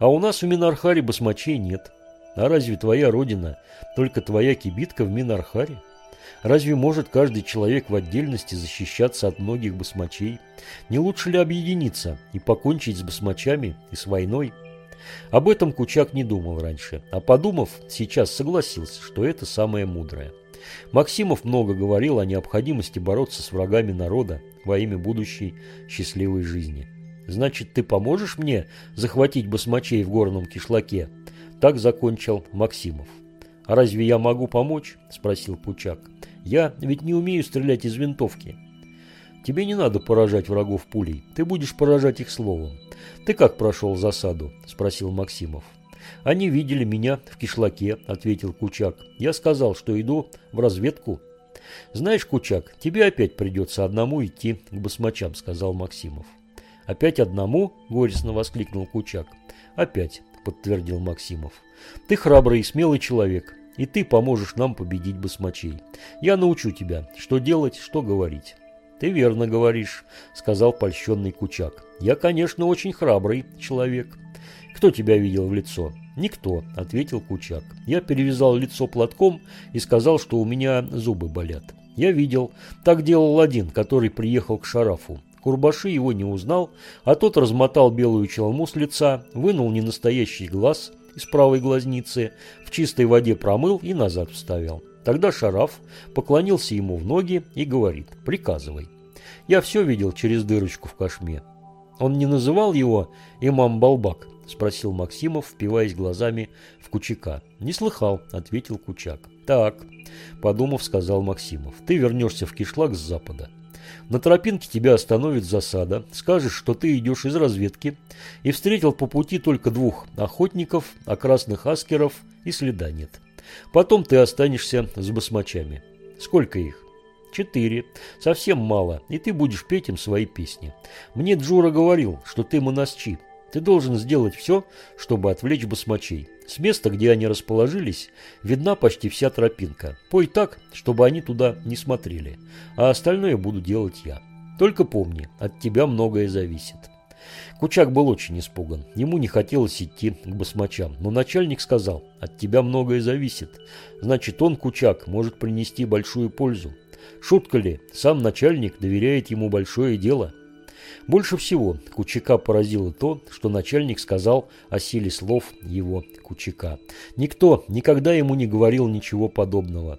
А у нас в Минархаре басмачей нет. А разве твоя родина только твоя кибитка в Минархаре? Разве может каждый человек в отдельности защищаться от многих басмачей? Не лучше ли объединиться и покончить с басмачами и с войной? Об этом Кучак не думал раньше, а подумав, сейчас согласился, что это самое мудрое. Максимов много говорил о необходимости бороться с врагами народа во имя будущей счастливой жизни. «Значит, ты поможешь мне захватить басмачей в горном кишлаке?» Так закончил Максимов. «А разве я могу помочь?» – спросил Пучак. «Я ведь не умею стрелять из винтовки». «Тебе не надо поражать врагов пулей, ты будешь поражать их словом. Ты как прошел засаду?» – спросил Максимов. «Они видели меня в кишлаке», – ответил Кучак. «Я сказал, что иду в разведку». «Знаешь, Кучак, тебе опять придется одному идти к басмачам», – сказал Максимов. «Опять одному?» – горестно воскликнул Кучак. «Опять», – подтвердил Максимов. «Ты храбрый и смелый человек, и ты поможешь нам победить басмачей. Я научу тебя, что делать, что говорить». «Ты верно говоришь», – сказал польщенный Кучак. «Я, конечно, очень храбрый человек». «Кто тебя видел в лицо?» «Никто», – ответил Кучак. «Я перевязал лицо платком и сказал, что у меня зубы болят». «Я видел. Так делал один, который приехал к Шарафу. Курбаши его не узнал, а тот размотал белую челму с лица, вынул ненастоящий глаз из правой глазницы, в чистой воде промыл и назад вставил. Тогда Шараф поклонился ему в ноги и говорит «приказывай». Я все видел через дырочку в кошме. Он не называл его имам Балбак, спросил Максимов, впиваясь глазами в Кучака. Не слыхал, ответил Кучак. Так, подумав, сказал Максимов, ты вернешься в кишлак с запада. На тропинке тебя остановит засада, скажешь, что ты идешь из разведки и встретил по пути только двух охотников, а красных аскеров и следа нет. Потом ты останешься с басмачами. Сколько их? Четыре. Совсем мало, и ты будешь петь им свои песни. Мне Джура говорил, что ты монасчи. Ты должен сделать все, чтобы отвлечь басмачей. С места, где они расположились, видна почти вся тропинка. Пой так, чтобы они туда не смотрели. А остальное буду делать я. Только помни, от тебя многое зависит. Кучак был очень испуган. Ему не хотелось идти к басмачам. Но начальник сказал, от тебя многое зависит. Значит, он, Кучак, может принести большую пользу. Шутка ли, сам начальник доверяет ему большое дело. Больше всего Кучака поразило то, что начальник сказал о силе слов его Кучака. Никто никогда ему не говорил ничего подобного.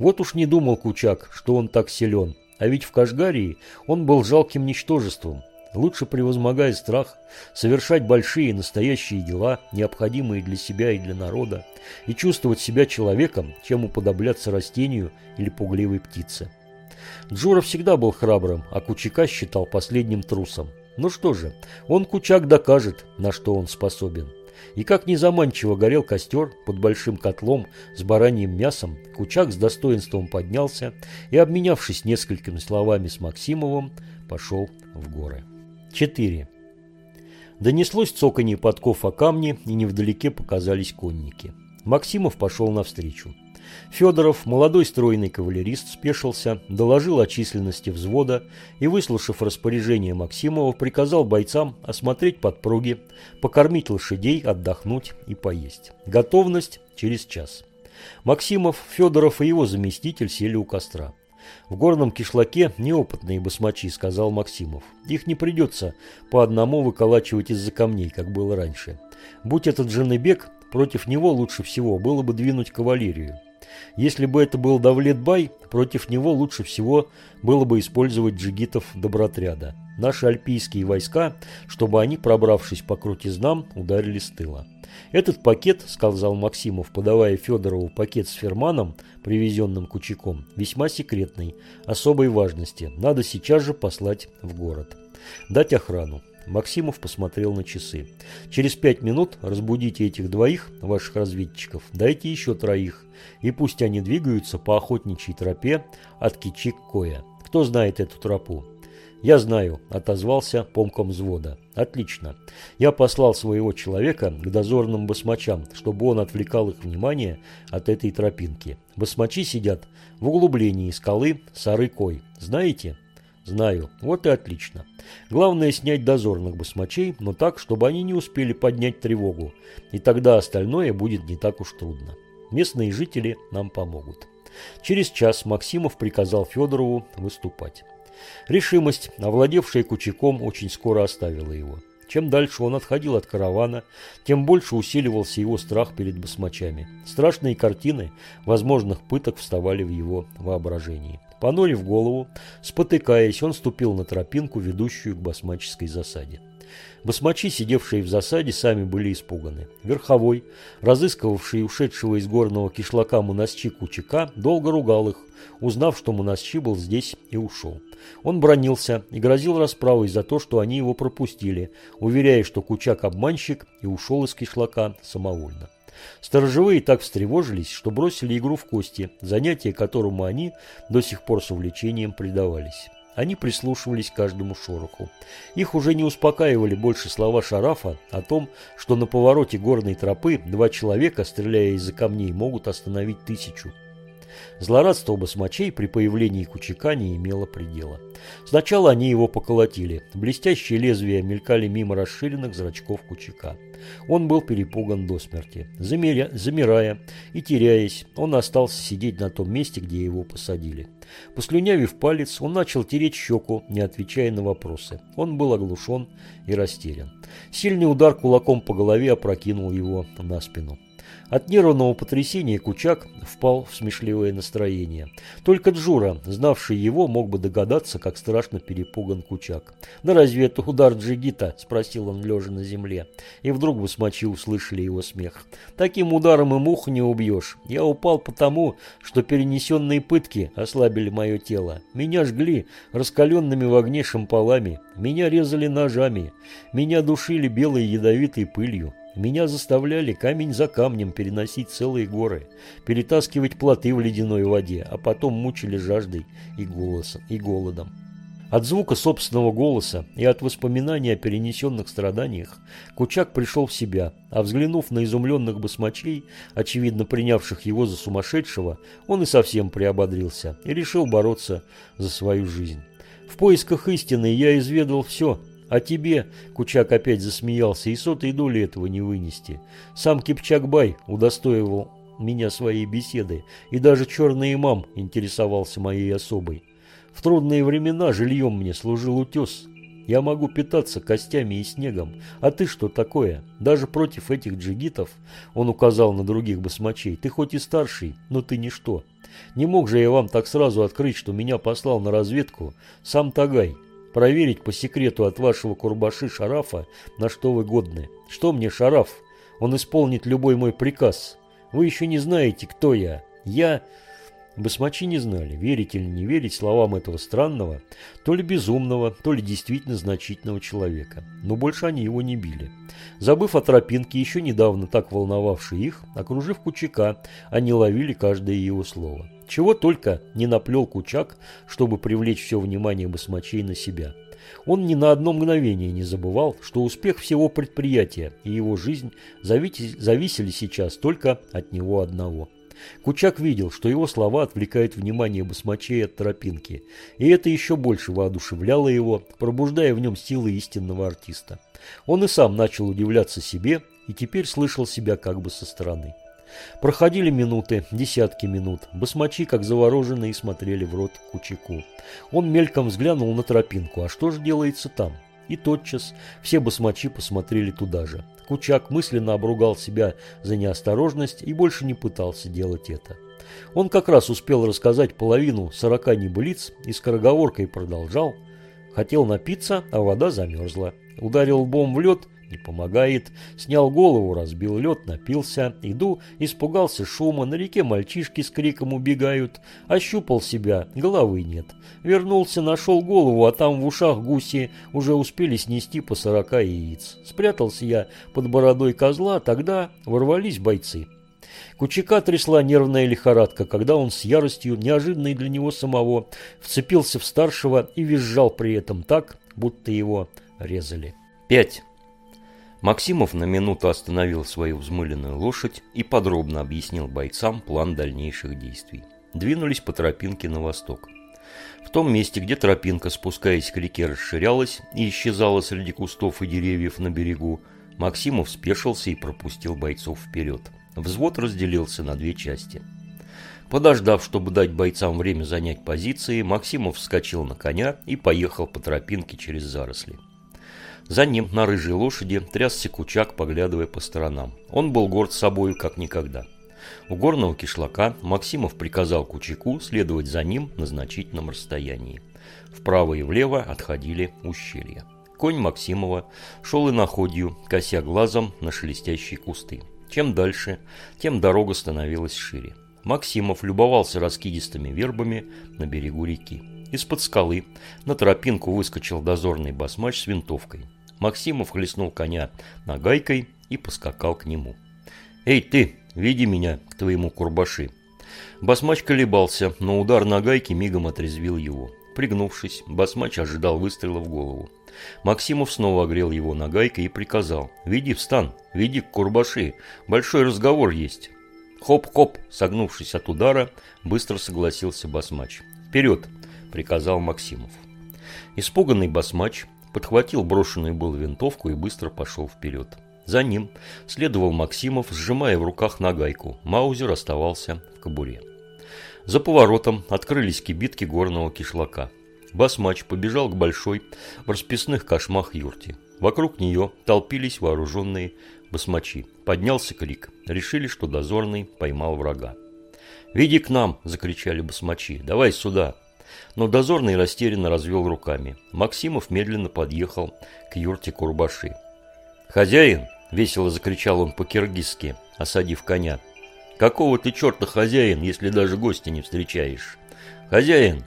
Вот уж не думал Кучак, что он так силен. А ведь в Кашгарии он был жалким ничтожеством. Лучше превозмогая страх, совершать большие настоящие дела, необходимые для себя и для народа, и чувствовать себя человеком, чем уподобляться растению или пугливой птице. Джура всегда был храбрым, а Кучака считал последним трусом. Ну что же, он Кучак докажет, на что он способен. И как незаманчиво горел костер под большим котлом с бараньим мясом, Кучак с достоинством поднялся и, обменявшись несколькими словами с Максимовым, пошел в горы. 4. Донеслось цоканье подков о камни, и невдалеке показались конники. Максимов пошел навстречу. Федоров, молодой стройный кавалерист, спешился, доложил о численности взвода и, выслушав распоряжение Максимова, приказал бойцам осмотреть подпруги, покормить лошадей, отдохнуть и поесть. Готовность через час. Максимов, Федоров и его заместитель сели у костра. «В горном кишлаке неопытные басмачи», — сказал Максимов. «Их не придется по одному выколачивать из-за камней, как было раньше. Будь этот Женебек, против него лучше всего было бы двинуть кавалерию. Если бы это был Давлет-бай, против него лучше всего было бы использовать джигитов добротряда. Наши альпийские войска, чтобы они, пробравшись по крутизнам, ударили с тыла. «Этот пакет, — сказал Максимов, подавая Федорову пакет с ферманом, привезенным Кучаком, — весьма секретный, особой важности. Надо сейчас же послать в город. Дать охрану. Максимов посмотрел на часы. «Через пять минут разбудите этих двоих, ваших разведчиков, дайте еще троих, и пусть они двигаются по охотничьей тропе от Кичи к Коя. Кто знает эту тропу?» «Я знаю», – отозвался помком взвода. «Отлично. Я послал своего человека к дозорным басмачам, чтобы он отвлекал их внимание от этой тропинки. Басмачи сидят в углублении скалы Сары-Кой. Знаете?» Знаю. Вот и отлично. Главное снять дозорных басмачей, но так, чтобы они не успели поднять тревогу. И тогда остальное будет не так уж трудно. Местные жители нам помогут. Через час Максимов приказал Федорову выступать. Решимость, овладевшая Кучаком, очень скоро оставила его. Чем дальше он отходил от каравана, тем больше усиливался его страх перед басмачами. Страшные картины возможных пыток вставали в его воображении. Понурив голову, спотыкаясь, он ступил на тропинку, ведущую к басмаческой засаде. Басмачи, сидевшие в засаде, сами были испуганы. Верховой, разыскивавший ушедшего из горного кишлака Мунасчи Кучака, долго ругал их, узнав, что Мунасчи был здесь и ушел. Он бронился и грозил расправой за то, что они его пропустили, уверяя, что Кучак обманщик и ушел из кишлака самовольно. Сторожевые так встревожились, что бросили игру в кости, занятие которому они до сих пор с увлечением предавались. Они прислушивались к каждому шороху. Их уже не успокаивали больше слова Шарафа о том, что на повороте горной тропы два человека, стреляя из-за камней, могут остановить тысячу. Злорадство басмачей при появлении Кучака не имело предела. Сначала они его поколотили. Блестящие лезвия мелькали мимо расширенных зрачков Кучака. Он был перепуган до смерти. Замеря... Замирая и теряясь, он остался сидеть на том месте, где его посадили. Послюнявив палец, он начал тереть щеку, не отвечая на вопросы. Он был оглушен и растерян. Сильный удар кулаком по голове опрокинул его на спину. От нервного потрясения Кучак впал в смешливое настроение. Только Джура, знавший его, мог бы догадаться, как страшно перепуган Кучак. «Да разве это удар джигита?» – спросил он, лежа на земле. И вдруг басмачи услышали его смех. «Таким ударом и муху не убьешь. Я упал потому, что перенесенные пытки ослабили мое тело. Меня жгли раскаленными в огне шампалами. Меня резали ножами. Меня душили белой ядовитой пылью. Меня заставляли камень за камнем переносить целые горы, перетаскивать плоты в ледяной воде, а потом мучили жаждой и, голосом, и голодом. От звука собственного голоса и от воспоминаний о перенесенных страданиях Кучак пришел в себя, а взглянув на изумленных басмачей, очевидно принявших его за сумасшедшего, он и совсем приободрился и решил бороться за свою жизнь. В поисках истины я изведал все, а тебе, Кучак опять засмеялся, и сотой доли этого не вынести. Сам Кипчак-бай удостоивал меня своей беседы, и даже черный имам интересовался моей особой. В трудные времена жильем мне служил утес. Я могу питаться костями и снегом. А ты что такое? Даже против этих джигитов, он указал на других басмачей, ты хоть и старший, но ты ничто. Не мог же я вам так сразу открыть, что меня послал на разведку сам Тагай, проверить по секрету от вашего Курбаши Шарафа, на что вы годны. Что мне Шараф? Он исполнит любой мой приказ. Вы еще не знаете, кто я. Я... Басмачи не знали, верить или не верить словам этого странного, то ли безумного, то ли действительно значительного человека. Но больше они его не били. Забыв о тропинке, еще недавно так волновавшей их, окружив Кучака, они ловили каждое его слово. Чего только не наплел Кучак, чтобы привлечь все внимание басмачей на себя. Он ни на одно мгновение не забывал, что успех всего предприятия и его жизнь зависели сейчас только от него одного. Кучак видел, что его слова отвлекают внимание басмачей от тропинки, и это еще больше воодушевляло его, пробуждая в нем силы истинного артиста. Он и сам начал удивляться себе и теперь слышал себя как бы со стороны. Проходили минуты, десятки минут. Басмачи, как завороженные, смотрели в рот Кучаку. Он мельком взглянул на тропинку. А что же делается там? И тотчас все басмачи посмотрели туда же. Кучак мысленно обругал себя за неосторожность и больше не пытался делать это. Он как раз успел рассказать половину сорока небылиц и скороговоркой продолжал. Хотел напиться, а вода замерзла. Ударил лбом в лед не помогает. Снял голову, разбил лед, напился. Иду, испугался шума, на реке мальчишки с криком убегают. Ощупал себя, головы нет. Вернулся, нашел голову, а там в ушах гуси уже успели снести по сорока яиц. Спрятался я под бородой козла, тогда ворвались бойцы. Кучака трясла нервная лихорадка, когда он с яростью, неожиданной для него самого, вцепился в старшего и визжал при этом так, будто его резали. 5. Максимов на минуту остановил свою взмыленную лошадь и подробно объяснил бойцам план дальнейших действий. Двинулись по тропинке на восток. В том месте, где тропинка, спускаясь к реке, расширялась и исчезала среди кустов и деревьев на берегу, Максимов спешился и пропустил бойцов вперед. Взвод разделился на две части. Подождав, чтобы дать бойцам время занять позиции, Максимов вскочил на коня и поехал по тропинке через заросли. За ним на рыжей лошади трясся Кучак, поглядывая по сторонам. Он был горд собою, как никогда. У горного кишлака Максимов приказал Кучаку следовать за ним на значительном расстоянии. Вправо и влево отходили ущелья. Конь Максимова шел и находью, кося глазом на шелестящие кусты. Чем дальше, тем дорога становилась шире. Максимов любовался раскидистыми вербами на берегу реки. Из-под скалы на тропинку выскочил дозорный басмач с винтовкой. Максимов хлестнул коня нагайкой и поскакал к нему. «Эй ты, веди меня к твоему курбаши!» Басмач колебался, но удар нагайки мигом отрезвил его. Пригнувшись, басмач ожидал выстрела в голову. Максимов снова огрел его нагайкой и приказал. «Веди в стан, веди к Курбаши, большой разговор есть». «Хоп-хоп!» Согнувшись от удара, быстро согласился басмач. «Вперед!» – приказал Максимов. Испуганный басмач подхватил брошенную было винтовку и быстро пошел вперед. За ним следовал Максимов, сжимая в руках нагайку. Маузер оставался в кобуре. За поворотом открылись кибитки горного кишлака. Басмач побежал к большой в расписных кошмах юрте. Вокруг нее толпились вооруженные басмачи. Поднялся крик. Решили, что дозорный поймал врага. «Веди к нам!» – закричали басмачи. «Давай сюда!» Но дозорный растерянно развел руками. Максимов медленно подъехал к юрте Курбаши. «Хозяин!» – весело закричал он по-киргизски, осадив коня. «Какого ты черта хозяин, если даже гостя не встречаешь?» «Хозяин!»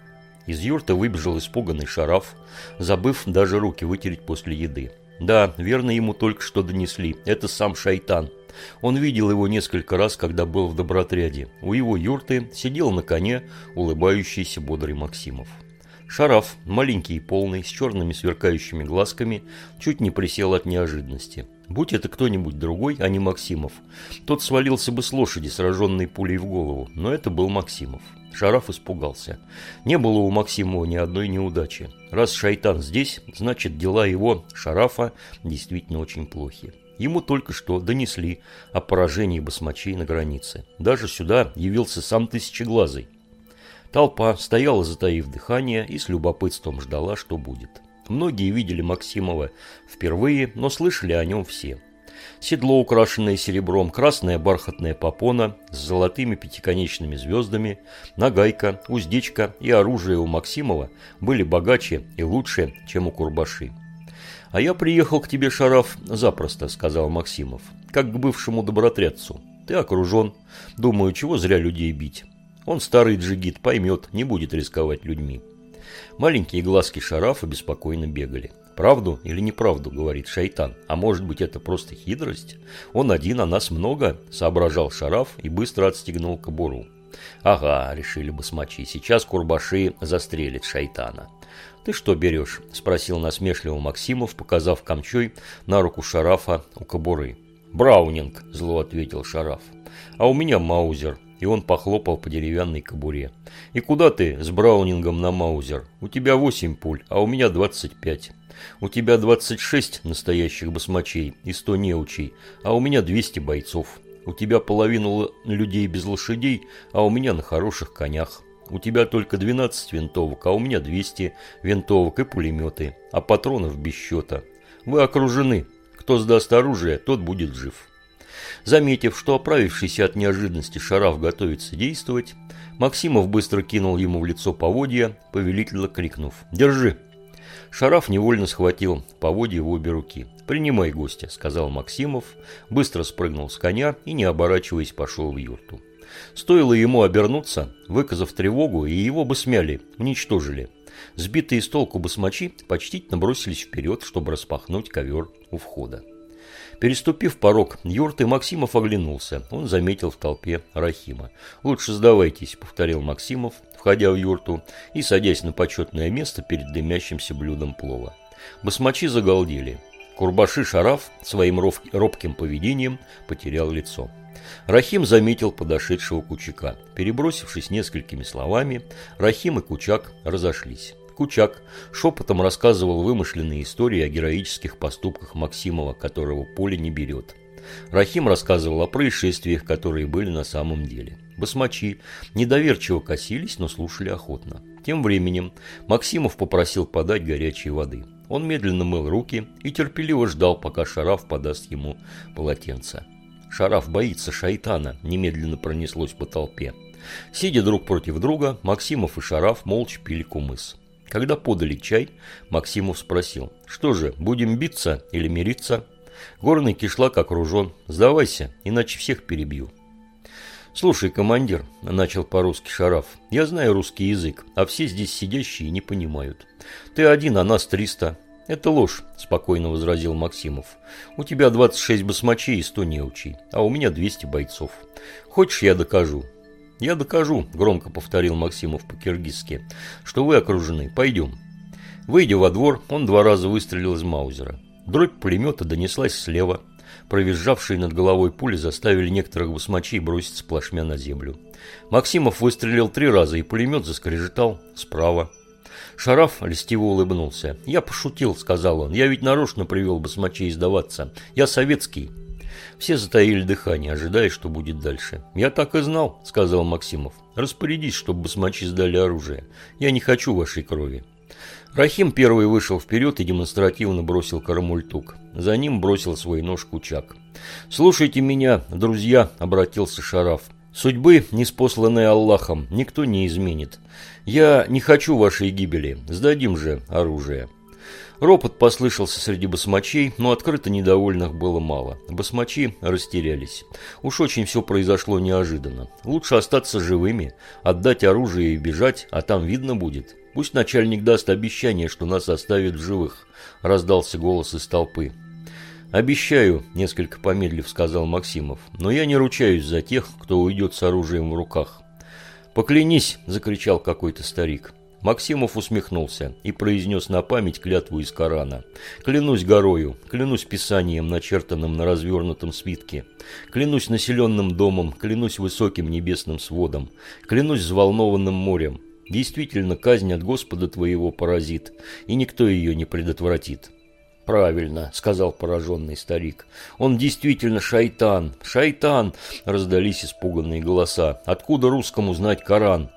Из юрта выбежал испуганный шараф, забыв даже руки вытереть после еды. Да, верно ему только что донесли. Это сам шайтан. Он видел его несколько раз, когда был в добротряде. У его юрты сидел на коне улыбающийся бодрый Максимов. Шараф, маленький и полный, с черными сверкающими глазками, чуть не присел от неожиданности. Будь это кто-нибудь другой, а не Максимов, тот свалился бы с лошади, сраженной пулей в голову, но это был Максимов. Шараф испугался. Не было у Максимова ни одной неудачи. Раз шайтан здесь, значит дела его, Шарафа, действительно очень плохи. Ему только что донесли о поражении басмачей на границе. Даже сюда явился сам Тысячеглазый. Толпа стояла, затаив дыхание, и с любопытством ждала, что будет. Многие видели Максимова впервые, но слышали о нем все. Седло, украшенное серебром, красная бархатная попона с золотыми пятиконечными звездами, нагайка, уздечка и оружие у Максимова были богаче и лучше, чем у Курбаши. «А я приехал к тебе, Шараф, запросто», — сказал Максимов, — «как к бывшему добротрядцу. Ты окружен. Думаю, чего зря людей бить. Он старый джигит, поймет, не будет рисковать людьми. Маленькие глазки шарафа беспокойно бегали. «Правду или неправду?» – говорит шайтан. «А может быть, это просто хитрость? Он один, а нас много?» – соображал шараф и быстро отстегнул кобуру. «Ага», – решили бы смочи, – «сейчас Курбаши застрелит шайтана». «Ты что берешь?» – спросил насмешливо Максимов, показав камчой на руку шарафа у кобуры. «Браунинг», – зло ответил шараф. «А у меня маузер», и он похлопал по деревянной кобуре. «И куда ты с Браунингом на Маузер? У тебя восемь пуль, а у меня двадцать пять. У тебя двадцать шесть настоящих басмачей и сто неучей, а у меня двести бойцов. У тебя половина людей без лошадей, а у меня на хороших конях. У тебя только двенадцать винтовок, а у меня двести винтовок и пулеметы, а патронов без счета. Вы окружены. Кто сдаст оружие, тот будет жив». Заметив, что оправившийся от неожиданности Шараф готовится действовать, Максимов быстро кинул ему в лицо поводья, повелительно крикнув «Держи!». Шараф невольно схватил поводья в обе руки. «Принимай гостя», — сказал Максимов, быстро спрыгнул с коня и, не оборачиваясь, пошел в юрту. Стоило ему обернуться, выказав тревогу, и его бы смяли, уничтожили. Сбитые с толку басмачи почтительно бросились вперед, чтобы распахнуть ковер у входа. Переступив порог юрты, Максимов оглянулся. Он заметил в толпе Рахима. «Лучше сдавайтесь», — повторил Максимов, входя в юрту и садясь на почетное место перед дымящимся блюдом плова. Басмачи загалдели. Курбаши Шараф своим робким поведением потерял лицо. Рахим заметил подошедшего Кучака. Перебросившись несколькими словами, Рахим и Кучак разошлись. Кучак шепотом рассказывал вымышленные истории о героических поступках Максимова, которого поле не берет. Рахим рассказывал о происшествиях, которые были на самом деле. Басмачи недоверчиво косились, но слушали охотно. Тем временем Максимов попросил подать горячей воды. Он медленно мыл руки и терпеливо ждал, пока Шараф подаст ему полотенце. Шараф боится шайтана, немедленно пронеслось по толпе. Сидя друг против друга, Максимов и Шараф молча пили кумыс. Когда подали чай, Максимов спросил, что же, будем биться или мириться? Горный кишлак окружен, сдавайся, иначе всех перебью. «Слушай, командир», – начал по-русски Шараф, – «я знаю русский язык, а все здесь сидящие не понимают. Ты один, а нас триста. «Это ложь», – спокойно возразил Максимов. «У тебя 26 басмачей и 100 неучей, а у меня 200 бойцов. Хочешь, я докажу?» «Я докажу», – громко повторил Максимов по-киргизски, – «что вы окружены. Пойдем». Выйдя во двор, он два раза выстрелил из Маузера. Дробь пулемета донеслась слева. Провизжавшие над головой пули заставили некоторых басмачей броситься плашмя на землю. Максимов выстрелил три раза, и пулемет заскрежетал справа. Шараф льстиво улыбнулся. «Я пошутил», — сказал он. «Я ведь нарочно привел басмачей сдаваться. Я советский». Все затаили дыхание, ожидая, что будет дальше. «Я так и знал», — сказал Максимов. «Распорядись, чтобы басмачи сдали оружие. Я не хочу вашей крови». Рахим первый вышел вперед и демонстративно бросил карамультук. За ним бросил свой нож Кучак. «Слушайте меня, друзья», — обратился Шараф. «Судьбы, неспосланные Аллахом, никто не изменит. Я не хочу вашей гибели. Сдадим же оружие. Ропот послышался среди басмачей, но открыто недовольных было мало. Басмачи растерялись. Уж очень все произошло неожиданно. Лучше остаться живыми, отдать оружие и бежать, а там видно будет. Пусть начальник даст обещание, что нас оставит в живых, раздался голос из толпы. «Обещаю», – несколько помедлив сказал Максимов, – «но я не ручаюсь за тех, кто уйдет с оружием в руках. «Поклянись!» – закричал какой-то старик. Максимов усмехнулся и произнес на память клятву из Корана. «Клянусь горою, клянусь писанием, начертанным на развернутом свитке, клянусь населенным домом, клянусь высоким небесным сводом, клянусь взволнованным морем. Действительно, казнь от Господа твоего поразит, и никто ее не предотвратит». «Правильно», — сказал пораженный старик. «Он действительно шайтан! Шайтан!» — раздались испуганные голоса. «Откуда русскому знать Коран?»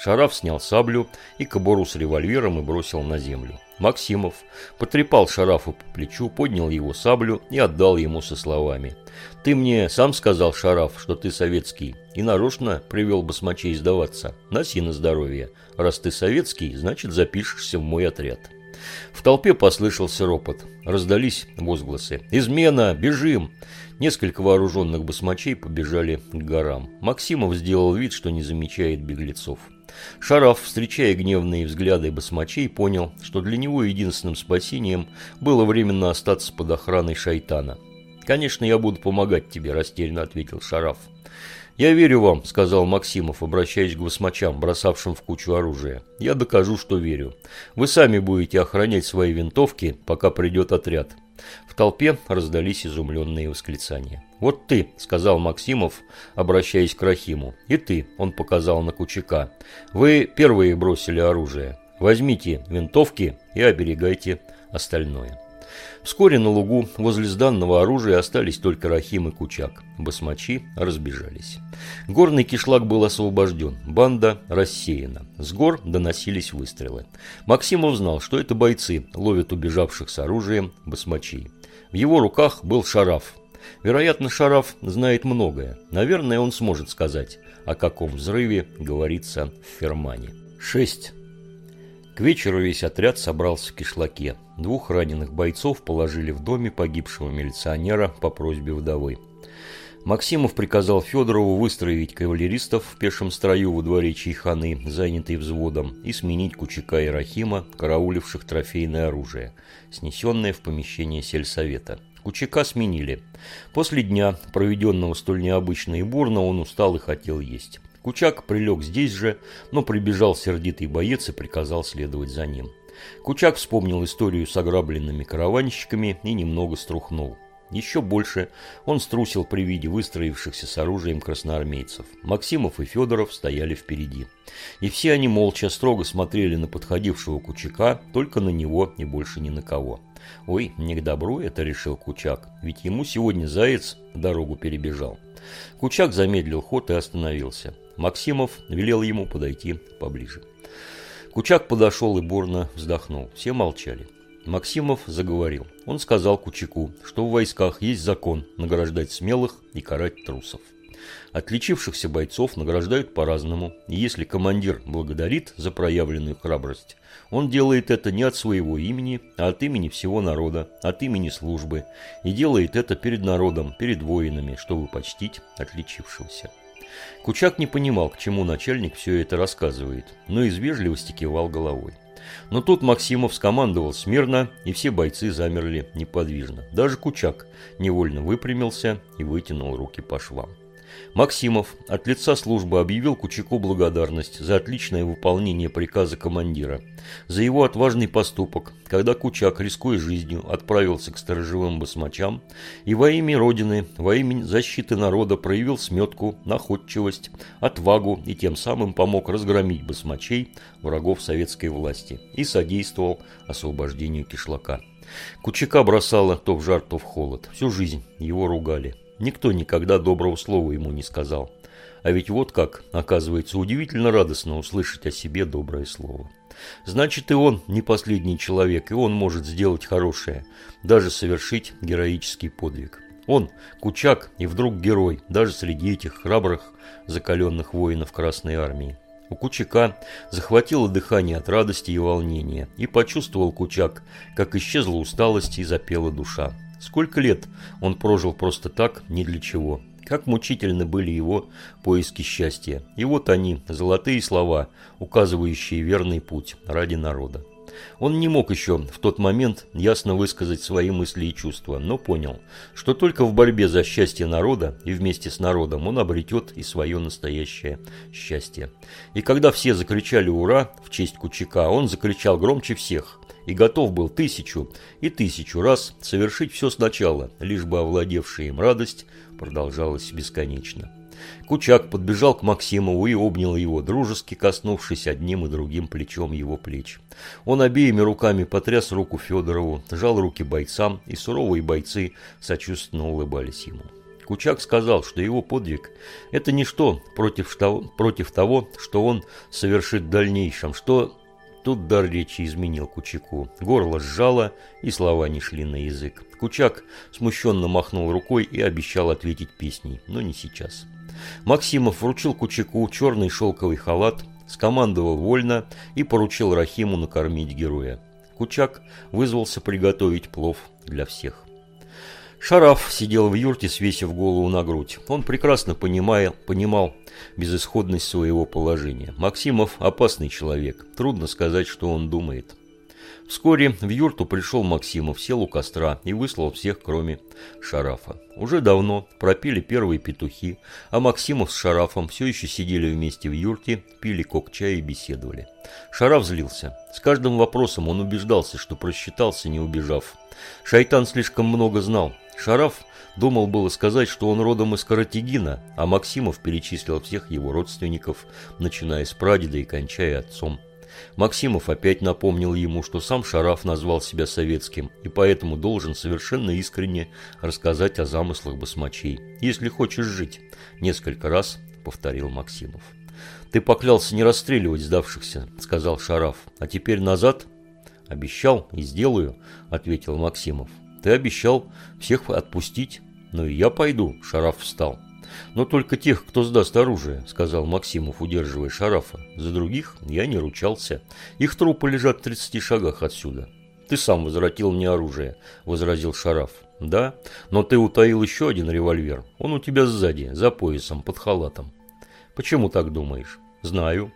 Шараф снял саблю и кобуру с револьвером и бросил на землю. Максимов потрепал Шарафа по плечу, поднял его саблю и отдал ему со словами. «Ты мне сам сказал, Шараф, что ты советский, и нарочно привел басмачей сдаваться. Носи на здоровье. Раз ты советский, значит запишешься в мой отряд». В толпе послышался ропот. Раздались возгласы. «Измена! Бежим!» Несколько вооруженных басмачей побежали к горам. Максимов сделал вид, что не замечает беглецов. Шараф, встречая гневные взгляды басмачей, понял, что для него единственным спасением было временно остаться под охраной шайтана. «Конечно, я буду помогать тебе», – растерянно ответил Шараф. «Я верю вам», – сказал Максимов, обращаясь к басмачам, бросавшим в кучу оружия. «Я докажу, что верю. Вы сами будете охранять свои винтовки, пока придет отряд». В толпе раздались изумленные восклицания. «Вот ты», – сказал Максимов, обращаясь к Рахиму. «И ты», – он показал на Кучака. «Вы первые бросили оружие. Возьмите винтовки и оберегайте остальное». Вскоре на лугу возле сданного оружия остались только Рахим и Кучак. Басмачи разбежались. Горный кишлак был освобожден, банда рассеяна. С гор доносились выстрелы. Максимов знал, что это бойцы ловят убежавших с оружием басмачей. В его руках был шараф. Вероятно, Шараф знает многое. Наверное, он сможет сказать, о каком взрыве говорится в Фермане. 6. К вечеру весь отряд собрался в кишлаке. Двух раненых бойцов положили в доме погибшего милиционера по просьбе вдовы. Максимов приказал Федорову выстроить кавалеристов в пешем строю во дворе Чайханы, занятый взводом, и сменить Кучака и Рахима, карауливших трофейное оружие, снесенное в помещение сельсовета. Кучака сменили. После дня, проведенного столь необычно и бурно, он устал и хотел есть. Кучак прилег здесь же, но прибежал сердитый боец и приказал следовать за ним. Кучак вспомнил историю с ограбленными караванщиками и немного струхнул. Еще больше он струсил при виде выстроившихся с оружием красноармейцев. Максимов и Федоров стояли впереди. И все они молча строго смотрели на подходившего Кучака, только на него и больше ни на кого. «Ой, не к добру это», — решил Кучак, «ведь ему сегодня заяц дорогу перебежал». Кучак замедлил ход и остановился. Максимов велел ему подойти поближе. Кучак подошел и бурно вздохнул. Все молчали. Максимов заговорил. Он сказал Кучаку, что в войсках есть закон награждать смелых и карать трусов. Отличившихся бойцов награждают по-разному, и если командир благодарит за проявленную храбрость, он делает это не от своего имени, а от имени всего народа, от имени службы, и делает это перед народом, перед воинами, чтобы почтить отличившегося. Кучак не понимал, к чему начальник все это рассказывает, но из вежливости кивал головой. Но тут Максимов скомандовал смирно, и все бойцы замерли неподвижно. Даже Кучак невольно выпрямился и вытянул руки по швам. Максимов от лица службы объявил Кучаку благодарность за отличное выполнение приказа командира, за его отважный поступок, когда Кучак, рискуя жизнью, отправился к сторожевым басмачам и во имя Родины, во имя защиты народа проявил сметку, находчивость, отвагу и тем самым помог разгромить басмачей, врагов советской власти, и содействовал освобождению кишлака. Кучака бросало то в жар, то в холод. Всю жизнь его ругали. Никто никогда доброго слова ему не сказал. А ведь вот как, оказывается, удивительно радостно услышать о себе доброе слово. Значит, и он не последний человек, и он может сделать хорошее, даже совершить героический подвиг. Он – Кучак и вдруг герой, даже среди этих храбрых, закаленных воинов Красной Армии. У Кучака захватило дыхание от радости и волнения, и почувствовал Кучак, как исчезла усталость и запела душа. Сколько лет он прожил просто так, ни для чего. Как мучительны были его поиски счастья. И вот они, золотые слова, указывающие верный путь ради народа. Он не мог еще в тот момент ясно высказать свои мысли и чувства, но понял, что только в борьбе за счастье народа и вместе с народом он обретет и свое настоящее счастье. И когда все закричали «Ура!» в честь Кучака, он закричал громче всех и готов был тысячу и тысячу раз совершить все сначала, лишь бы овладевшая им радость продолжалась бесконечно. Кучак подбежал к Максимову и обнял его, дружески коснувшись одним и другим плечом его плеч. Он обеими руками потряс руку Федорову, жал руки бойцам, и суровые бойцы сочувственно улыбались ему. Кучак сказал, что его подвиг – это ничто против, против того, что он совершит в дальнейшем, что Тут дар речи изменил Кучаку. Горло сжало, и слова не шли на язык. Кучак смущенно махнул рукой и обещал ответить песней, но не сейчас. Максимов вручил Кучаку черный шелковый халат, скомандовал вольно и поручил Рахиму накормить героя. Кучак вызвался приготовить плов для всех. Шараф сидел в юрте, свесив голову на грудь. Он прекрасно понимая, понимал безысходность своего положения. Максимов – опасный человек. Трудно сказать, что он думает. Вскоре в юрту пришел Максимов, сел у костра и выслал всех, кроме Шарафа. Уже давно пропели первые петухи, а Максимов с Шарафом все еще сидели вместе в юрте, пили кок-чай и беседовали. Шараф злился. С каждым вопросом он убеждался, что просчитался, не убежав. Шайтан слишком много знал. Шараф думал было сказать, что он родом из Каратигина, а Максимов перечислил всех его родственников, начиная с прадеда и кончая отцом. Максимов опять напомнил ему, что сам Шараф назвал себя советским и поэтому должен совершенно искренне рассказать о замыслах басмачей. «Если хочешь жить», – несколько раз повторил Максимов. «Ты поклялся не расстреливать сдавшихся», – сказал Шараф. «А теперь назад?» «Обещал и сделаю», – ответил Максимов. Ты обещал всех отпустить. Ну и я пойду, Шараф встал. Но только тех, кто сдаст оружие, сказал Максимов, удерживая Шарафа. За других я не ручался. Их трупы лежат в 30 шагах отсюда. Ты сам возвратил мне оружие, возразил Шараф. Да, но ты утаил еще один револьвер. Он у тебя сзади, за поясом, под халатом. Почему так думаешь? Знаю.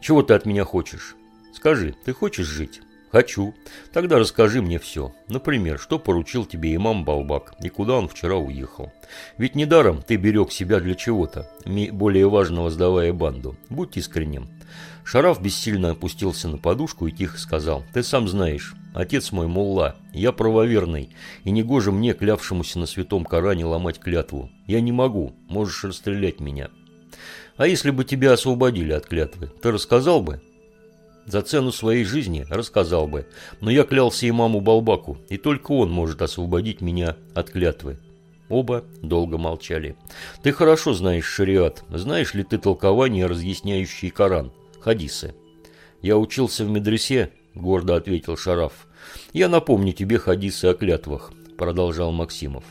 Чего ты от меня хочешь? Скажи, ты хочешь жить? Хочу. Тогда расскажи мне все. Например, что поручил тебе имам Балбак и куда он вчера уехал. Ведь недаром ты берег себя для чего-то, более важного сдавая банду. Будь искренним. Шараф бессильно опустился на подушку и тихо сказал, «Ты сам знаешь, отец мой мулла, я правоверный, и негоже мне, клявшемуся на святом Коране, ломать клятву. Я не могу, можешь расстрелять меня». «А если бы тебя освободили от клятвы, ты рассказал бы?» За цену своей жизни рассказал бы, но я клялся имаму Балбаку, и только он может освободить меня от клятвы. Оба долго молчали. «Ты хорошо знаешь шариат. Знаешь ли ты толкование, разъясняющее Коран?» хадисы. «Я учился в медресе», – гордо ответил Шараф. «Я напомню тебе хадисы о клятвах», – продолжал Максимов.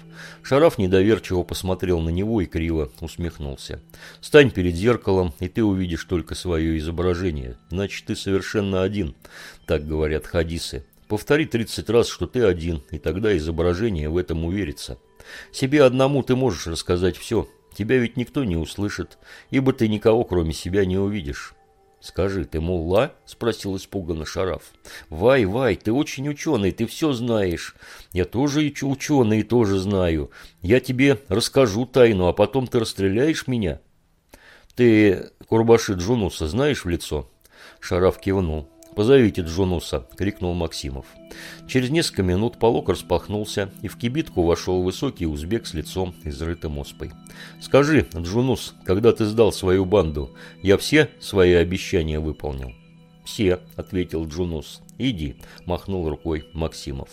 Шараф недоверчиво посмотрел на него и криво усмехнулся. «Стань перед зеркалом, и ты увидишь только свое изображение. Значит, ты совершенно один», – так говорят хадисы. «Повтори тридцать раз, что ты один, и тогда изображение в этом уверится. Себе одному ты можешь рассказать все, Тебя ведь никто не услышит, ибо ты никого кроме себя не увидишь. «Скажи, ты мулла?» – спросил испуганно Шараф. «Вай, Вай, ты очень ученый, ты все знаешь. Я тоже ученый и тоже знаю. Я тебе расскажу тайну, а потом ты расстреляешь меня?» «Ты Курбаши Джунуса знаешь в лицо?» Шараф кивнул. «Позовите Джунуса!» – крикнул Максимов. Через несколько минут полок распахнулся, и в кибитку вошел высокий узбек с лицом, изрытым оспой. «Скажи, Джунус, когда ты сдал свою банду, я все свои обещания выполнил?» «Все», – ответил Джунус. «Иди», – махнул рукой Максимов.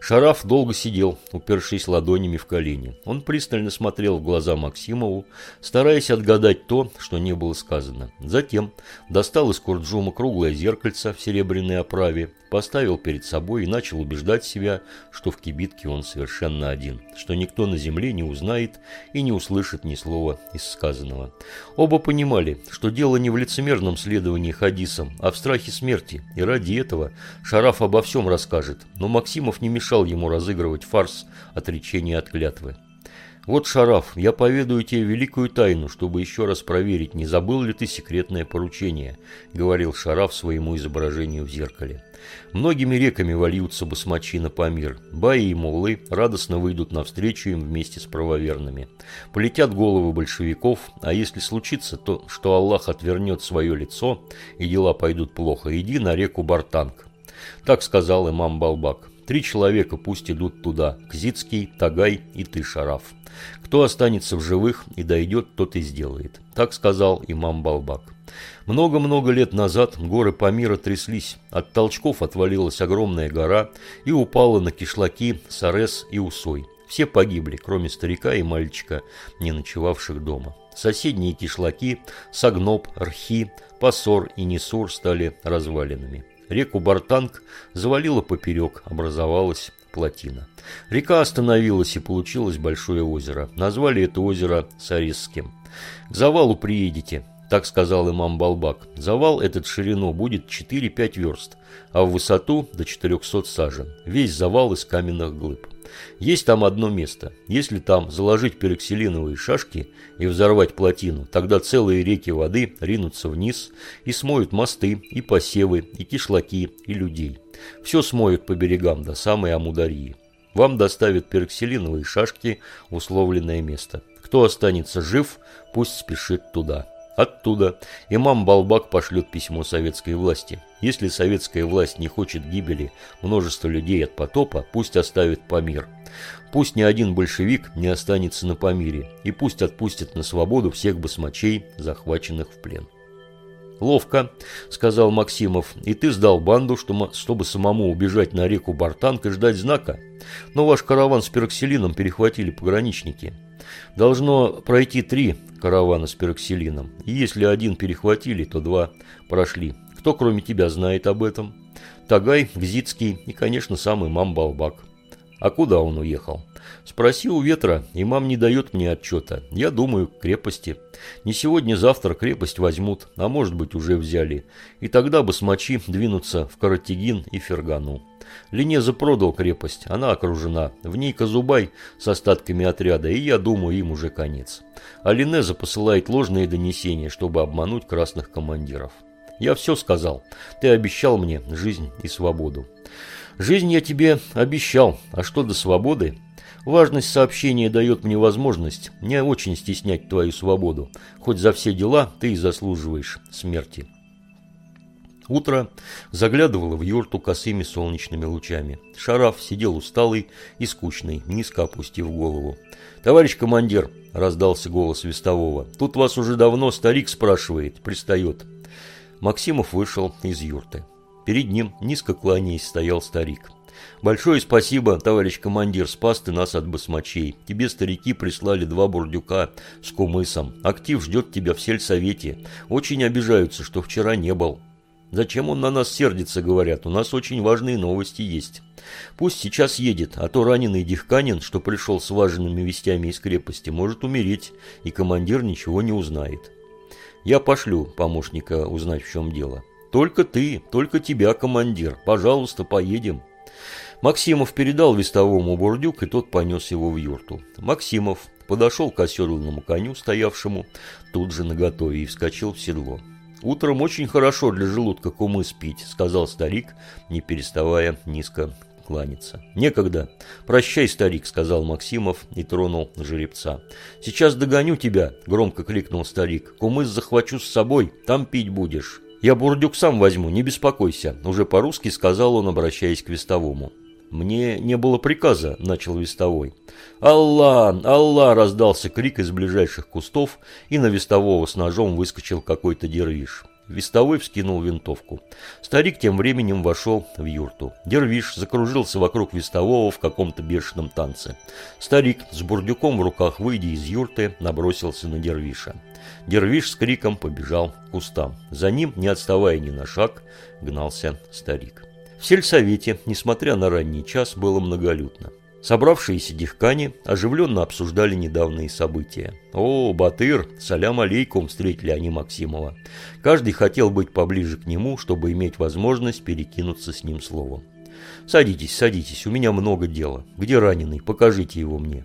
Шараф долго сидел, упершись ладонями в колени. Он пристально смотрел в глаза Максимову, стараясь отгадать то, что не было сказано. Затем достал из курджума круглое зеркальце в серебряной оправе, поставил перед собой и начал убеждать себя, что в кибитке он совершенно один, что никто на земле не узнает и не услышит ни слова из сказанного. Оба понимали, что дело не в лицемерном следовании хадисам, а в страхе смерти, и ради этого Шараф обо всем расскажет, но Максимов не мешал ему разыгрывать фарс отречения от клятвы. «Вот, Шараф, я поведаю тебе великую тайну, чтобы еще раз проверить, не забыл ли ты секретное поручение», — говорил Шараф своему изображению в зеркале. Многими реками вольются басмачи на Памир. Баи и Муллы радостно выйдут навстречу им вместе с правоверными. Полетят головы большевиков, а если случится то, что Аллах отвернет свое лицо и дела пойдут плохо, иди на реку Бартанг. Так сказал имам Балбак. Три человека пусть идут туда – Кзицкий, Тагай и ты, Шараф. Кто останется в живых и дойдет, тот и сделает. Так сказал имам Балбак. Много-много лет назад горы Памира тряслись, от толчков отвалилась огромная гора и упала на кишлаки Сарес и Усой. Все погибли, кроме старика и мальчика, не ночевавших дома. Соседние кишлаки, Сагноб, Рхи, Пасор и Несур стали развалинами. Реку Бартанг завалило поперек, образовалась плотина. Река остановилась и получилось большое озеро. Назвали это озеро Сарисским. К завалу приедете, так сказал имам Балбак. Завал этот ширину будет 4-5 верст, а в высоту до 400 сажен. Весь завал из каменных глыб. Есть там одно место. Если там заложить пероксилиновые шашки и взорвать плотину, тогда целые реки воды ринутся вниз и смоют мосты, и посевы, и кишлаки, и людей. Все смоют по берегам до самой Амударии. Вам доставят пероксилиновые шашки условленное место. Кто останется жив, пусть спешит туда. Оттуда имам Балбак пошлет письмо советской власти. Если советская власть не хочет гибели множества людей от потопа, пусть оставит Памир. Пусть ни один большевик не останется на Памире, и пусть отпустят на свободу всех басмачей, захваченных в плен. «Ловко», — сказал Максимов, — «и ты сдал банду, чтобы самому убежать на реку Бартанг и ждать знака. Но ваш караван с пероксилином перехватили пограничники. Должно пройти три каравана с пероксилином. И если один перехватили, то два прошли. Кто кроме тебя знает об этом? Тагай, Гзицкий и, конечно, сам имам Балбак. А куда он уехал? Спроси у ветра, имам не дает мне отчета. Я думаю, крепости. Не сегодня-завтра крепость возьмут, а может быть уже взяли. И тогда басмачи двинутся в Каратигин и Фергану. Линеза продал крепость, она окружена. В ней Казубай с остатками отряда, и я думаю, им уже конец. А Линеза посылает ложные донесения, чтобы обмануть красных командиров. Я все сказал. Ты обещал мне жизнь и свободу. Жизнь я тебе обещал, а что до свободы? Важность сообщения дает мне возможность не очень стеснять твою свободу, хоть за все дела ты и заслуживаешь смерти. Утро заглядывало в юрту косыми солнечными лучами. Шараф сидел усталый и скучный, низко опустив голову. «Товарищ командир!» – раздался голос вестового. «Тут вас уже давно старик спрашивает, пристает». Максимов вышел из юрты. Перед ним, низко кланяясь, стоял старик. «Большое спасибо, товарищ командир, спас ты нас от басмачей. Тебе старики прислали два бурдюка с кумысом. Актив ждет тебя в сельсовете. Очень обижаются, что вчера не был». «Зачем он на нас сердится, говорят, у нас очень важные новости есть. Пусть сейчас едет, а то раненый Дихканин, что пришел с важными вестями из крепости, может умереть, и командир ничего не узнает». Я пошлю помощника узнать, в чем дело. Только ты, только тебя, командир. Пожалуйста, поедем. Максимов передал вестовому бурдюк, и тот понес его в юрту. Максимов подошел к оседланному коню, стоявшему тут же наготове, и вскочил в седло. «Утром очень хорошо для желудка кумыс пить», — сказал старик, не переставая низко кланяться. «Некогда. Прощай, старик», — сказал Максимов и тронул жеребца. «Сейчас догоню тебя», — громко крикнул старик. «Кумыс захвачу с собой, там пить будешь». «Я бурдюк сам возьму, не беспокойся», — уже по-русски сказал он, обращаясь к вестовому. «Мне не было приказа», — начал вестовой. «Алла! Алла!» — раздался крик из ближайших кустов, и на вестового с ножом выскочил какой-то дервиш. Вестовой вскинул винтовку. Старик тем временем вошел в юрту. Дервиш закружился вокруг вестового в каком-то бешеном танце. Старик с бурдюком в руках, выйдя из юрты, набросился на Дервиша. Дервиш с криком побежал к кустам. За ним, не отставая ни на шаг, гнался старик. В сельсовете, несмотря на ранний час, было многолюдно. Собравшиеся дихкани оживленно обсуждали недавние события. «О, Батыр, салям алейкум!» – встретили они Максимова. Каждый хотел быть поближе к нему, чтобы иметь возможность перекинуться с ним словом. «Садитесь, садитесь, у меня много дела. Где раненый? Покажите его мне».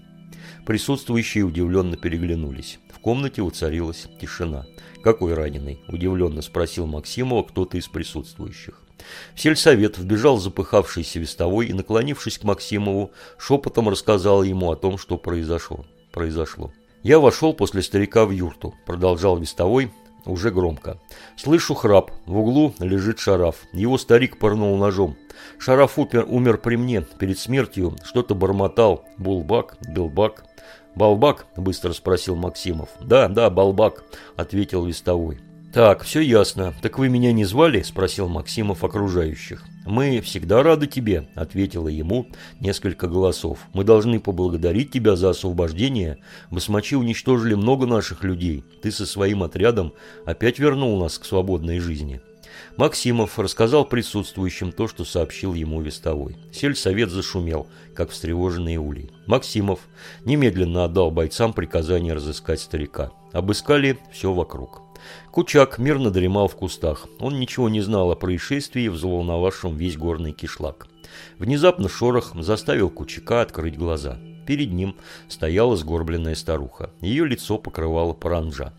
Присутствующие удивленно переглянулись. В комнате уцарилась тишина. «Какой раненый?» – удивленно спросил Максимова кто-то из присутствующих. В сельсовет вбежал запыхавшийся вестовой и, наклонившись к Максимову, шепотом рассказал ему о том, что произошло. произошло. «Я вошел после старика в юрту», – продолжал вестовой, уже громко. «Слышу храп. В углу лежит Шараф. Его старик пырнул ножом. Шараф умер, умер при мне. Перед смертью что-то бормотал. Булбак, Белбак». «Балбак?» – быстро спросил Максимов. «Да, да, Балбак», – ответил вестовой. «Так, все ясно. Так вы меня не звали?» – спросил Максимов окружающих. «Мы всегда рады тебе», – ответило ему несколько голосов. «Мы должны поблагодарить тебя за освобождение. Басмачи уничтожили много наших людей. Ты со своим отрядом опять вернул нас к свободной жизни». Максимов рассказал присутствующим то, что сообщил ему вестовой. Сельсовет зашумел, как встревоженный улей. Максимов немедленно отдал бойцам приказание разыскать старика. Обыскали все вокруг. Кучак мирно дремал в кустах. Он ничего не знал о происшествии, взволновавшем весь горный кишлак. Внезапно шорох заставил Кучака открыть глаза. Перед ним стояла сгорбленная старуха. Ее лицо покрывало паранжа.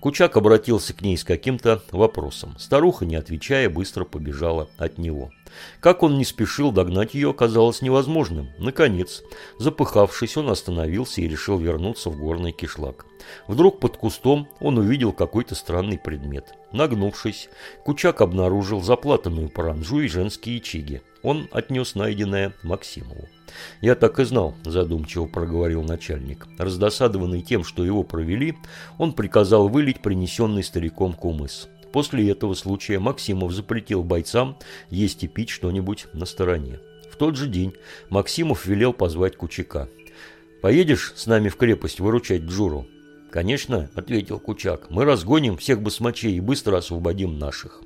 Кучак обратился к ней с каким-то вопросом. Старуха, не отвечая, быстро побежала от него. Как он не спешил догнать ее, оказалось невозможным. Наконец, запыхавшись, он остановился и решил вернуться в горный кишлак. Вдруг под кустом он увидел какой-то странный предмет. Нагнувшись, Кучак обнаружил заплатанную паранжу и женские чиги. Он отнес найденное Максимову. «Я так и знал», – задумчиво проговорил начальник. Раздосадованный тем, что его провели, он приказал вылить принесенный стариком кумыс. После этого случая Максимов запретил бойцам есть и пить что-нибудь на стороне. В тот же день Максимов велел позвать Кучака. «Поедешь с нами в крепость выручать Джуру?» «Конечно», – ответил Кучак, – «мы разгоним всех басмачей и быстро освободим наших».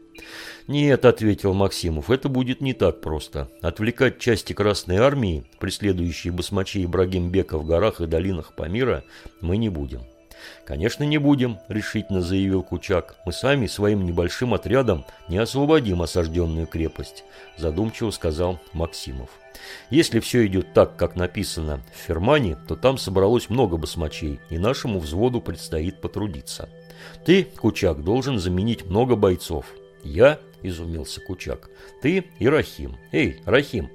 «Нет», – ответил Максимов, – «это будет не так просто. Отвлекать части Красной Армии, преследующие басмачей Ибрагимбека в горах и долинах Памира, мы не будем». «Конечно, не будем», – решительно заявил Кучак. «Мы сами своим небольшим отрядом не освободим осажденную крепость», – задумчиво сказал Максимов. «Если все идет так, как написано в Фермане, то там собралось много басмачей, и нашему взводу предстоит потрудиться. Ты, Кучак, должен заменить много бойцов. «Я?» – изумился Кучак. «Ты и Рахим. Эй, Рахим!»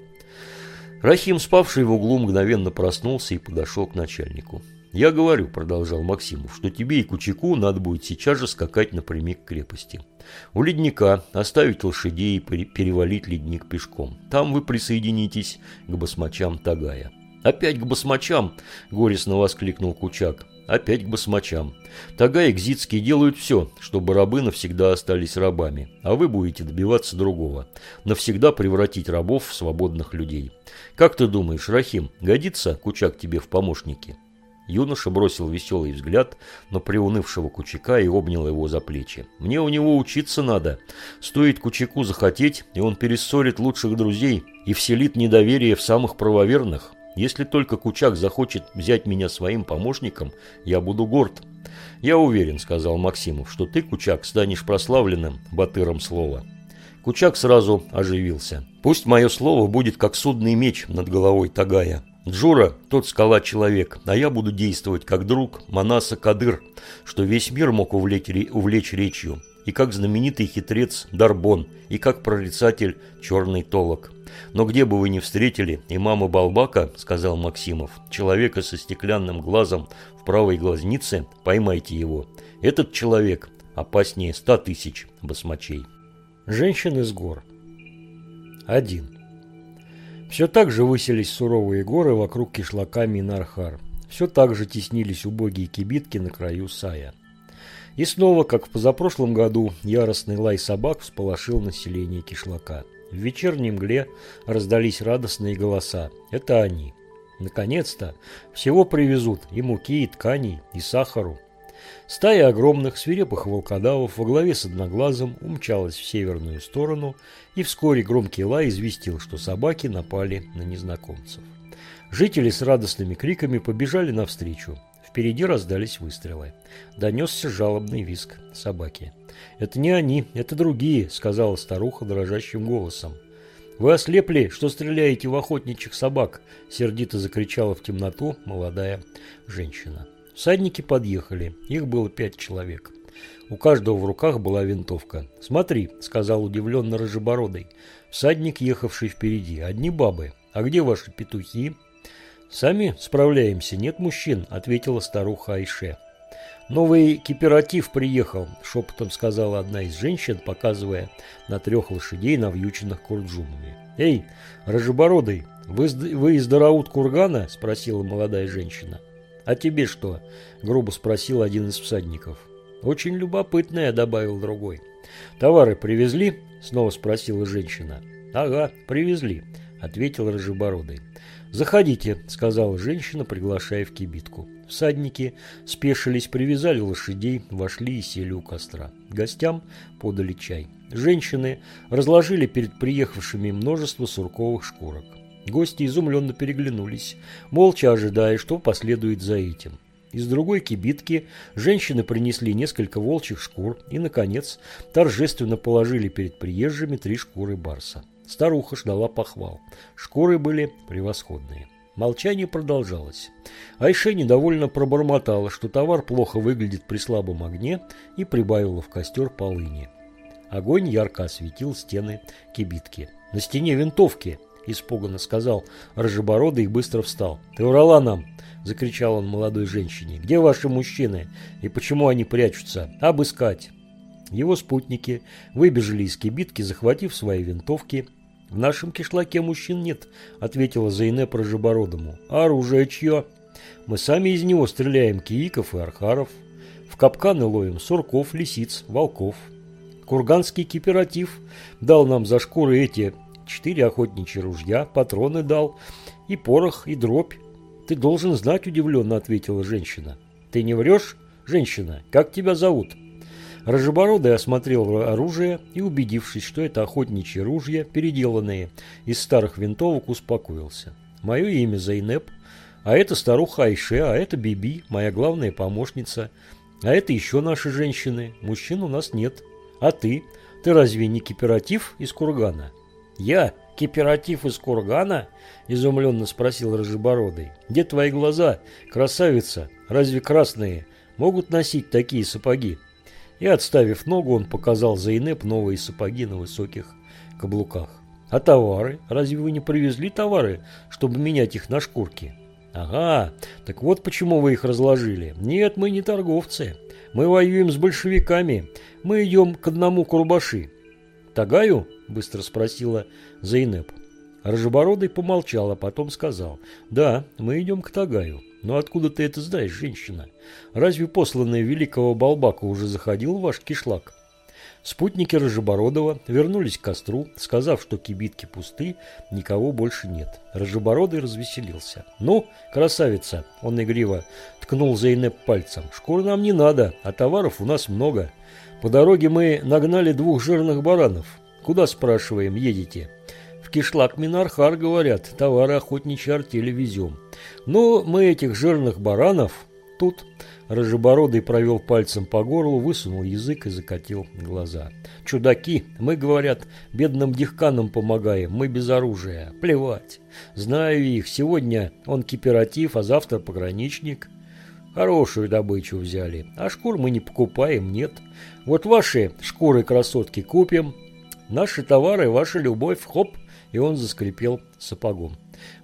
Рахим, спавший в углу, мгновенно проснулся и подошел к начальнику. «Я говорю», – продолжал Максимов, – «что тебе и Кучаку надо будет сейчас же скакать напрямик к крепости. У ледника оставить лошадей и перевалить ледник пешком. Там вы присоединитесь к басмачам Тагая». «Опять к басмачам!» – горестно воскликнул Кучак. «Опять к басмачам. Тагай и Гзицкий делают все, чтобы рабы навсегда остались рабами, а вы будете добиваться другого – навсегда превратить рабов в свободных людей. Как ты думаешь, Рахим, годится Кучак тебе в помощники?» Юноша бросил веселый взгляд на приунывшего Кучака и обнял его за плечи. «Мне у него учиться надо. Стоит Кучаку захотеть, и он перессорит лучших друзей и вселит недоверие в самых правоверных. Если только Кучак захочет взять меня своим помощником, я буду горд». «Я уверен», — сказал Максимов, — «что ты, Кучак, станешь прославленным батыром слова». Кучак сразу оживился. «Пусть мое слово будет как судный меч над головой Тагая. Джура – тот скала человек, а я буду действовать как друг Манаса Кадыр, что весь мир мог увлечь, увлечь речью, и как знаменитый хитрец Дарбон, и как прорицатель Черный Толок. Но где бы вы ни встретили имама Балбака, сказал Максимов, человека со стеклянным глазом в правой глазнице, поймайте его. Этот человек опаснее ста тысяч басмачей. Женщины с гор. Один. Все так же высились суровые горы вокруг кишлака Минархар. Все так же теснились убогие кибитки на краю Сая. И снова, как в позапрошлом году, яростный лай собак всполошил население кишлака. В вечерней мгле раздались радостные голоса. Это они. Наконец-то всего привезут и муки, и тканей, и сахару. Стая огромных свирепых волкодавов во главе с одноглазым умчалась в северную сторону, и вскоре громкий лай известил, что собаки напали на незнакомцев. Жители с радостными криками побежали навстречу. Впереди раздались выстрелы. Донесся жалобный визг собаки. «Это не они, это другие», — сказала старуха дрожащим голосом. «Вы ослепли, что стреляете в охотничьих собак?» — сердито закричала в темноту молодая женщина. Всадники подъехали, их было пять человек. У каждого в руках была винтовка. «Смотри», — сказал удивленно Рыжебородый, всадник, ехавший впереди, одни бабы. «А где ваши петухи?» «Сами справляемся, нет мужчин», — ответила старуха Айше. «Новый кипиратив приехал», — шепотом сказала одна из женщин, показывая на трех лошадей, навьюченных курджумами. «Эй, Рыжебородый, вы, вы из Дараут Кургана?» — спросила молодая женщина. «А тебе что?» – грубо спросил один из всадников. «Очень любопытная», – добавил другой. «Товары привезли?» – снова спросила женщина. «Ага, привезли», – ответил Рыжебородый. «Заходите», – сказала женщина, приглашая в кибитку. Всадники спешились, привязали лошадей, вошли и сели у костра. Гостям подали чай. Женщины разложили перед приехавшими множество сурковых шкурок. Гости изумленно переглянулись, молча ожидая, что последует за этим. Из другой кибитки женщины принесли несколько волчьих шкур и, наконец, торжественно положили перед приезжими три шкуры барса. Старуха ждала похвал. Шкуры были превосходные. Молчание продолжалось. Айше недовольно пробормотала, что товар плохо выглядит при слабом огне и прибавила в костер полыни. Огонь ярко осветил стены кибитки. На стене винтовки испуганно сказал Рыжебородый и быстро встал. «Ты врала нам!» – закричал он молодой женщине. «Где ваши мужчины? И почему они прячутся? Обыскать!» Его спутники выбежали из кибитки, захватив свои винтовки. «В нашем кишлаке мужчин нет», – ответила Зайнеп Рыжебородому. «А оружие чье?» «Мы сами из него стреляем кииков и архаров. В капканы ловим сурков, лисиц, волков». Курганский кооператив дал нам за шкуры эти четыре охотничьи ружья, патроны дал, и порох, и дробь. Ты должен знать, удивленно ответила женщина. Ты не врешь, женщина? Как тебя зовут? Рожебородый осмотрел оружие и, убедившись, что это охотничьи ружья, переделанные из старых винтовок, успокоился. Мое имя Зайнеп, а это старуха Айше, а это Биби, моя главная помощница, а это еще наши женщины. Мужчин у нас нет. А ты? Ты разве не кооператив из Кургана? «Я? Кипиратив из кургана?» – изумленно спросил Рыжебородый. «Где твои глаза, красавица? Разве красные могут носить такие сапоги?» И, отставив ногу, он показал Зайнеп новые сапоги на высоких каблуках. А товары? Разве вы не привезли товары, чтобы менять их на шкурки? Ага, так вот почему вы их разложили. Нет, мы не торговцы. Мы воюем с большевиками. Мы идем к одному Курбаши. Тагаю? Быстро спросила Зайнеп. Рожебородый помолчал, а потом сказал. Да, мы идем к Тагаю. Но откуда ты это знаешь, женщина? Разве посланный великого Балбака уже заходил в ваш кишлак? Спутники Рожебородова вернулись к костру, сказав, что кибитки пусты, никого больше нет. Рожебородый развеселился. «Ну, красавица!» – он игриво ткнул Зейнеп пальцем. «Шкур нам не надо, а товаров у нас много. По дороге мы нагнали двух жирных баранов. Куда, спрашиваем, едете?» «В кишлак Минархар, говорят, товары охотничьей артели везем. Но мы этих жирных баранов тут Рыжебородый провел пальцем по горлу, высунул язык и закатил глаза. «Чудаки! Мы, говорят, бедным дихканам помогаем, мы без оружия. Плевать! Знаю их, сегодня он кипиратив, а завтра пограничник. Хорошую добычу взяли, а шкур мы не покупаем, нет. Вот ваши шкуры красотки купим, наши товары, ваша любовь, хоп!» И он заскрипел сапогом.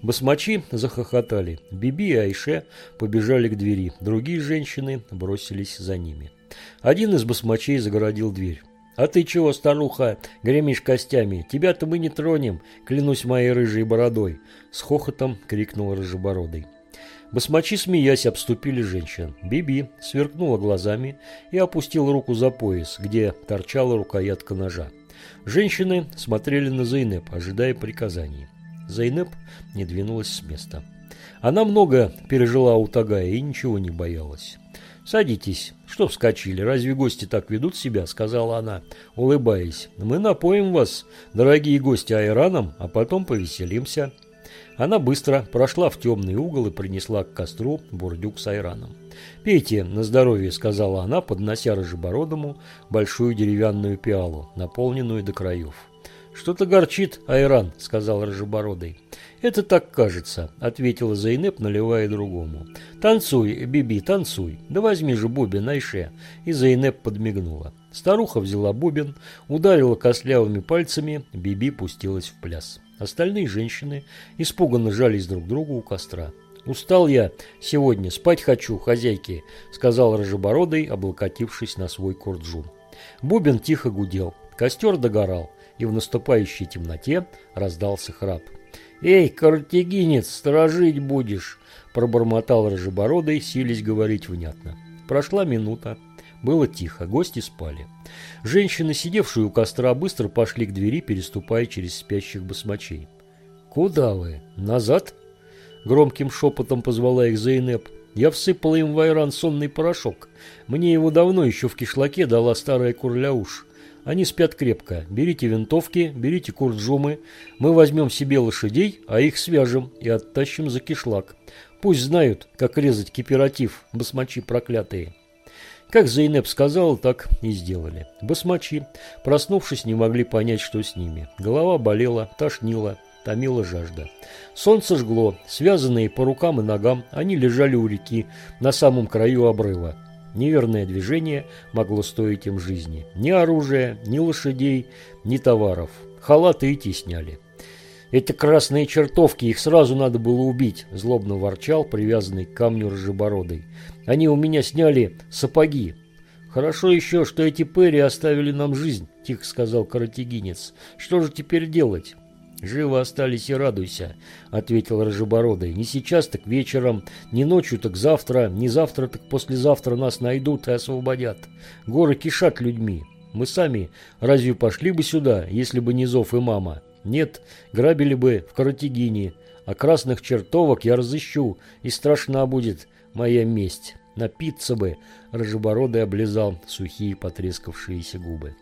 Басмачи захохотали. Биби и Айше побежали к двери. Другие женщины бросились за ними. Один из басмачей загородил дверь. «А ты чего, старуха, гремишь костями? Тебя-то мы не тронем, клянусь моей рыжей бородой!» С хохотом крикнул рыжебородый. Басмачи, смеясь, обступили женщин. Биби сверкнула глазами и опустила руку за пояс, где торчала рукоятка ножа. Женщины смотрели на Зайнеп, ожидая приказаний. Зайнеп не двинулась с места. Она много пережила у Тагая и ничего не боялась. «Садитесь. Что вскочили? Разве гости так ведут себя?» – сказала она, улыбаясь. «Мы напоим вас, дорогие гости, айраном, а потом повеселимся». Она быстро прошла в темный угол и принесла к костру бурдюк с айраном. «Пейте на здоровье», – сказала она, поднося рыжебородому большую деревянную пиалу, наполненную до краев. «Что-то горчит, Айран», — сказал Рыжебородый. «Это так кажется», — ответила Зайнеп, наливая другому. «Танцуй, Биби, танцуй. Да возьми же бубен, Айше». И Зайнеп подмигнула. Старуха взяла бубен, ударила костлявыми пальцами, Биби пустилась в пляс. Остальные женщины испуганно жались друг к другу у костра. «Устал я сегодня, спать хочу, хозяйки», — сказал Рыжебородый, облокотившись на свой курджун. Бубен тихо гудел. Костер догорал и в наступающей темноте раздался храп. «Эй, картегинец, сторожить будешь!» – пробормотал Рыжебородый, сились говорить внятно. Прошла минута. Было тихо, гости спали. Женщины, сидевшие у костра, быстро пошли к двери, переступая через спящих басмачей. «Куда вы? Назад?» Громким шепотом позвала их Зейнеп. Я всыпала им в айран сонный порошок. Мне его давно еще в кишлаке дала старая курляуш. Они спят крепко. Берите винтовки, берите курджумы. Мы возьмем себе лошадей, а их свяжем и оттащим за кишлак. Пусть знают, как резать кипиратив, басмачи проклятые. Как Зейнеп сказал, так и сделали. Басмачи, проснувшись, не могли понять, что с ними. Голова болела, тошнила, томила жажда. Солнце жгло, связанные по рукам и ногам, они лежали у реки на самом краю обрыва. Неверное движение могло стоить им жизни. Ни оружия, ни лошадей, ни товаров. Халаты и те сняли. «Эти красные чертовки, их сразу надо было убить», – злобно ворчал, привязанный к камню рыжебородой. «Они у меня сняли сапоги». «Хорошо еще, что эти пэри оставили нам жизнь», – тихо сказал каратегинец. «Что же теперь делать?» «Живо остались и радуйся», — ответил Рожебородый. «Не сейчас, так вечером, не ночью, так завтра, не завтра, так послезавтра нас найдут и освободят. Горы кишат людьми. Мы сами разве пошли бы сюда, если бы не зов и мама? Нет, грабили бы в Каратегине, а красных чертовок я разыщу, и страшна будет моя месть. Напиться бы!» — Рожебородый облизал сухие потрескавшиеся губы.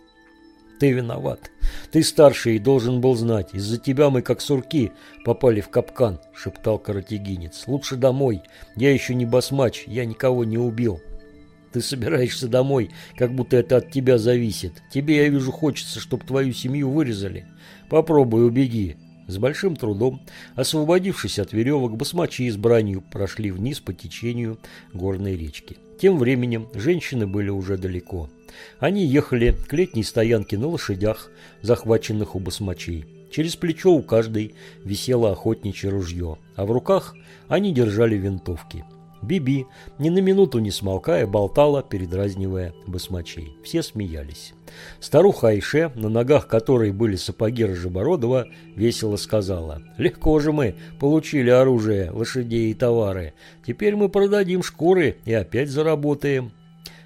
Ты виноват. Ты старший и должен был знать. Из-за тебя мы, как сурки, попали в капкан, шептал каратегинец. Лучше домой. Я еще не басмач, я никого не убил. Ты собираешься домой, как будто это от тебя зависит. Тебе, я вижу, хочется, чтобы твою семью вырезали. Попробуй, убеги. С большим трудом, освободившись от веревок, басмачи с бранью прошли вниз по течению горной речки. Тем временем женщины были уже далеко. Они ехали к летней стоянке на лошадях, захваченных у басмачей. Через плечо у каждой висело охотничье ружье, а в руках они держали винтовки. Биби, ни на минуту не смолкая, болтала, передразнивая басмачей. Все смеялись. Старуха Айше, на ногах которой были сапоги Рожебородова, весело сказала, «Легко же мы получили оружие, лошадей и товары. Теперь мы продадим шкуры и опять заработаем».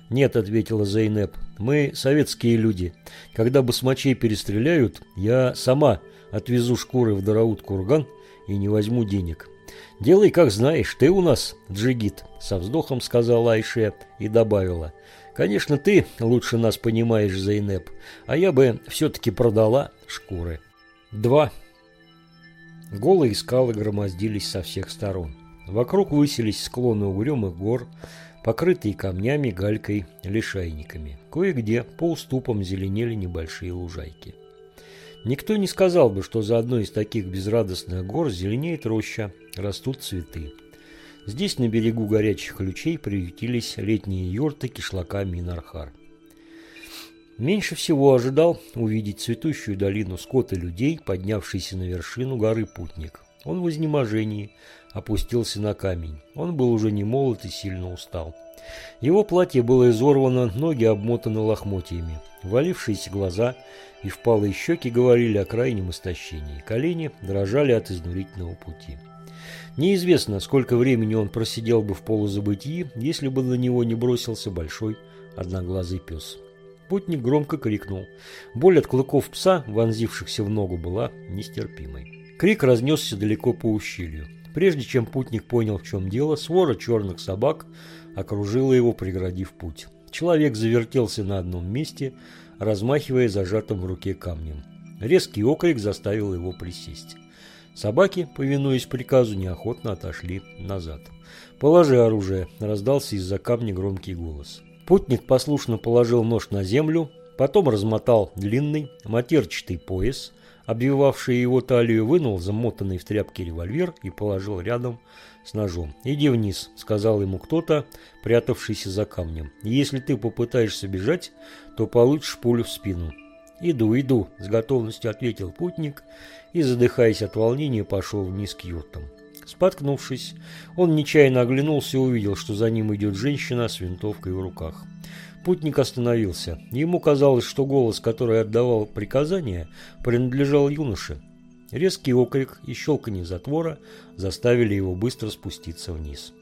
«Нет», — ответила Зейнеп, — «мы советские люди. Когда басмачей перестреляют, я сама отвезу шкуры в Дараут-Курган и не возьму денег. «Делай, как знаешь, ты у нас джигит», – со вздохом сказала Айше и добавила. «Конечно, ты лучше нас понимаешь, Зайнеп, а я бы все-таки продала шкуры». Два. Голые скалы громоздились со всех сторон. Вокруг высились склоны угрюмых гор, покрытые камнями, галькой, лишайниками. Кое-где по уступам зеленели небольшие лужайки. Никто не сказал бы, что за одной из таких безрадостных гор зеленеет роща, растут цветы. Здесь на берегу горячих ключей приютились летние юрты кишлака Минархар. Меньше всего ожидал увидеть цветущую долину скот и людей, поднявшийся на вершину горы Путник. Он в изнеможении опустился на камень. Он был уже не молод и сильно устал. Его платье было изорвано, ноги обмотаны лохмотьями. Валившиеся глаза и впалые щеки говорили о крайнем истощении. Колени дрожали от изнурительного пути. Неизвестно, сколько времени он просидел бы в полузабытии, если бы на него не бросился большой одноглазый пес. Путник громко крикнул. Боль от клыков пса, вонзившихся в ногу, была нестерпимой. Крик разнесся далеко по ущелью. Прежде чем путник понял, в чем дело, свора черных собак окружила его, преградив путь. Человек завертелся на одном месте, размахивая зажатым в руке камнем. Резкий окрик заставил его присесть. Собаки, повинуясь приказу, неохотно отошли назад. «Положи оружие!» – раздался из-за камня громкий голос. Путник послушно положил нож на землю, потом размотал длинный матерчатый пояс, обвивавший его талию, вынул замотанный в тряпке револьвер и положил рядом с ножом. «Иди вниз», – сказал ему кто-то, прятавшийся за камнем. «Если ты попытаешься бежать, то получишь пулю в спину». «Иду, иду», – с готовностью ответил путник и, задыхаясь от волнения, пошел вниз к юртам. Споткнувшись, он нечаянно оглянулся и увидел, что за ним идет женщина с винтовкой в руках. Путник остановился. Ему казалось, что голос, который отдавал приказания, принадлежал юноше. Резкий окрик и щелканье затвора заставили его быстро спуститься вниз.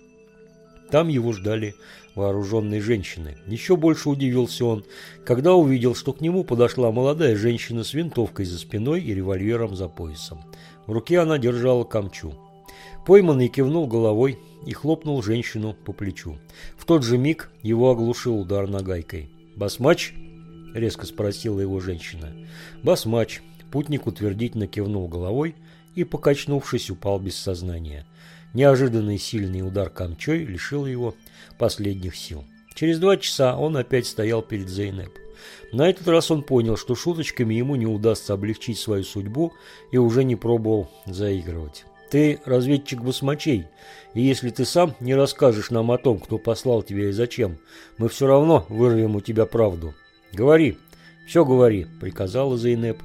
Там его ждали вооруженные женщины. Еще больше удивился он, когда увидел, что к нему подошла молодая женщина с винтовкой за спиной и револьвером за поясом. В руке она держала камчу. Пойманный кивнул головой и хлопнул женщину по плечу. В тот же миг его оглушил удар нагайкой. «Басмач?» – резко спросила его женщина. «Басмач», Путник утвердительно кивнул головой и, покачнувшись, упал без сознания. Неожиданный сильный удар камчой лишил его последних сил. Через два часа он опять стоял перед Зейнеп. На этот раз он понял, что шуточками ему не удастся облегчить свою судьбу и уже не пробовал заигрывать. «Ты разведчик басмачей, и если ты сам не расскажешь нам о том, кто послал тебя и зачем, мы все равно вырвем у тебя правду. Говори, все говори», — приказала Зейнеп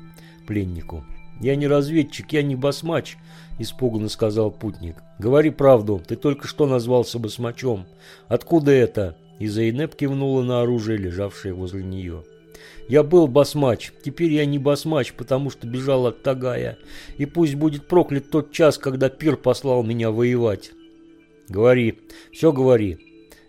пленнику. «Я не разведчик, я не басмач», – испуганно сказал путник. «Говори правду, ты только что назвался басмачом. Откуда это?» И Зайнеп кивнула на оружие, лежавшее возле нее. «Я был басмач, теперь я не басмач, потому что бежал от Тагая. И пусть будет проклят тот час, когда пир послал меня воевать». «Говори, все говори.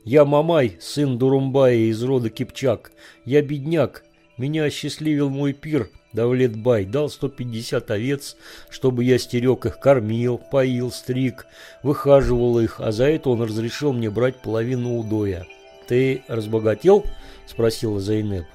Я Мамай, сын Дурумбая из рода Кипчак. Я бедняк. Меня осчастливил мой пир, Давлетбай дал 150 овец, чтобы я стерег их, кормил, поил, стриг, выхаживал их, а за это он разрешил мне брать половину удоя. «Ты разбогател?» – спросила Зайнеп.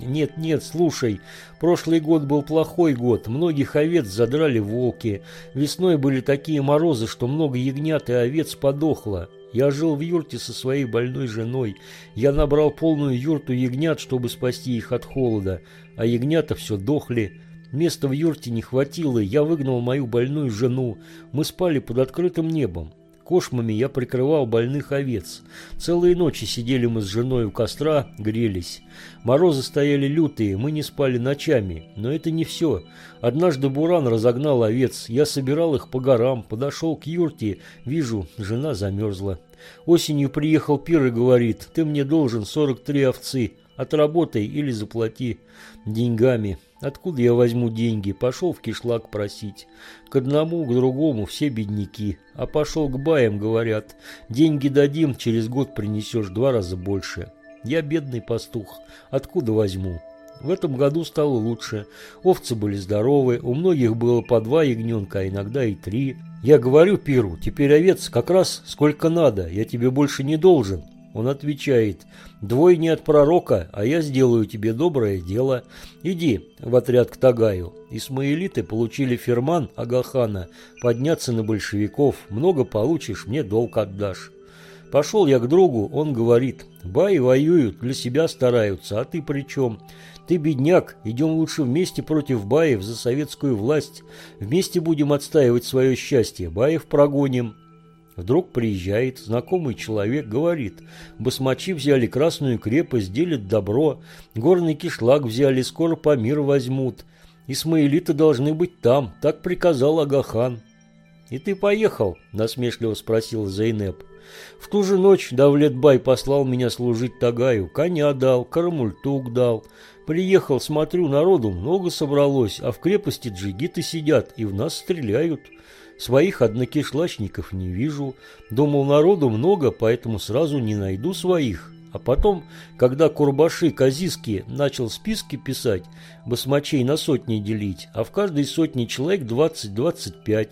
«Нет, нет, слушай, прошлый год был плохой год, многих овец задрали волки, весной были такие морозы, что много ягнят и овец подохло. Я жил в юрте со своей больной женой. Я набрал полную юрту ягнят, чтобы спасти их от холода, а ягнята все дохли. Места в юрте не хватило, я выгнал мою больную жену. Мы спали под открытым небом. Кошмами я прикрывал больных овец. Целые ночи сидели мы с женой у костра, грелись. Морозы стояли лютые, мы не спали ночами. Но это не все. Однажды буран разогнал овец. Я собирал их по горам, подошел к юрте. Вижу, жена замерзла. Осенью приехал пир и говорит, ты мне должен 43 овцы. Отработай или заплати деньгами. Откуда я возьму деньги? Пошел в кишлак просить. К одному, к другому все бедняки. А пошел к баям, говорят. Деньги дадим, через год принесешь два раза больше. Я бедный пастух. Откуда возьму? В этом году стало лучше. Овцы были здоровы, у многих было по два ягненка, а иногда и три. Я говорю Пиру, теперь овец как раз сколько надо, я тебе больше не должен. Он отвечает, двое не от пророка, а я сделаю тебе доброе дело. Иди в отряд к Тагаю. Исмаилиты получили ферман Агахана подняться на большевиков. Много получишь, мне долг отдашь. Пошел я к другу, он говорит, баи воюют, для себя стараются, а ты при чем? Ты бедняк, идем лучше вместе против баев за советскую власть. Вместе будем отстаивать свое счастье, баев прогоним. Вдруг приезжает знакомый человек, говорит, басмачи взяли Красную крепость, делят добро, горный кишлак взяли, скоро по мир возьмут. Исмаилиты должны быть там, так приказал Агахан. «И ты поехал?» – насмешливо спросил Зейнеп. «В ту же ночь Давлет-бай послал меня служить Тагаю, коня дал, карамультук дал. Приехал, смотрю, народу много собралось, а в крепости джигиты сидят и в нас стреляют». Своих однокишлачников не вижу. Думал, народу много, поэтому сразу не найду своих. А потом, когда Курбаши Казиски начал списки писать, басмачей на сотни делить, а в каждой сотне человек 20-25,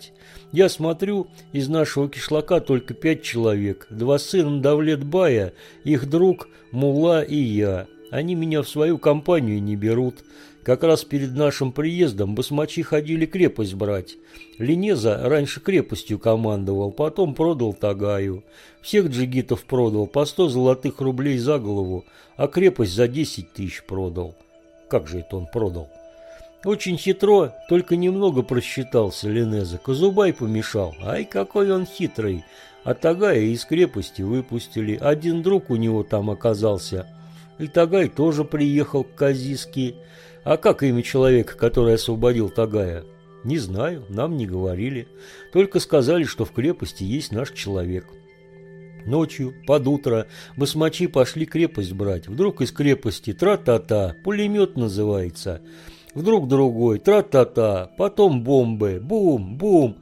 я смотрю, из нашего кишлака только пять человек, два сына Давлет-бая, их друг Мула и я. Они меня в свою компанию не берут. Как раз перед нашим приездом басмачи ходили крепость брать. Линеза раньше крепостью командовал, потом продал Тагаю. Всех джигитов продал по сто золотых рублей за голову, а крепость за десять тысяч продал. Как же это он продал? Очень хитро, только немного просчитался Линеза. Казубай помешал. Ай, какой он хитрый. А Тагая из крепости выпустили. Один друг у него там оказался. И Тагай тоже приехал к Казиске. А как имя человека, который освободил Тагая? Не знаю, нам не говорили. Только сказали, что в крепости есть наш человек. Ночью, под утро, басмачи пошли крепость брать. Вдруг из крепости тра-та-та, пулемет называется. Вдруг другой, тра-та-та, потом бомбы, бум-бум.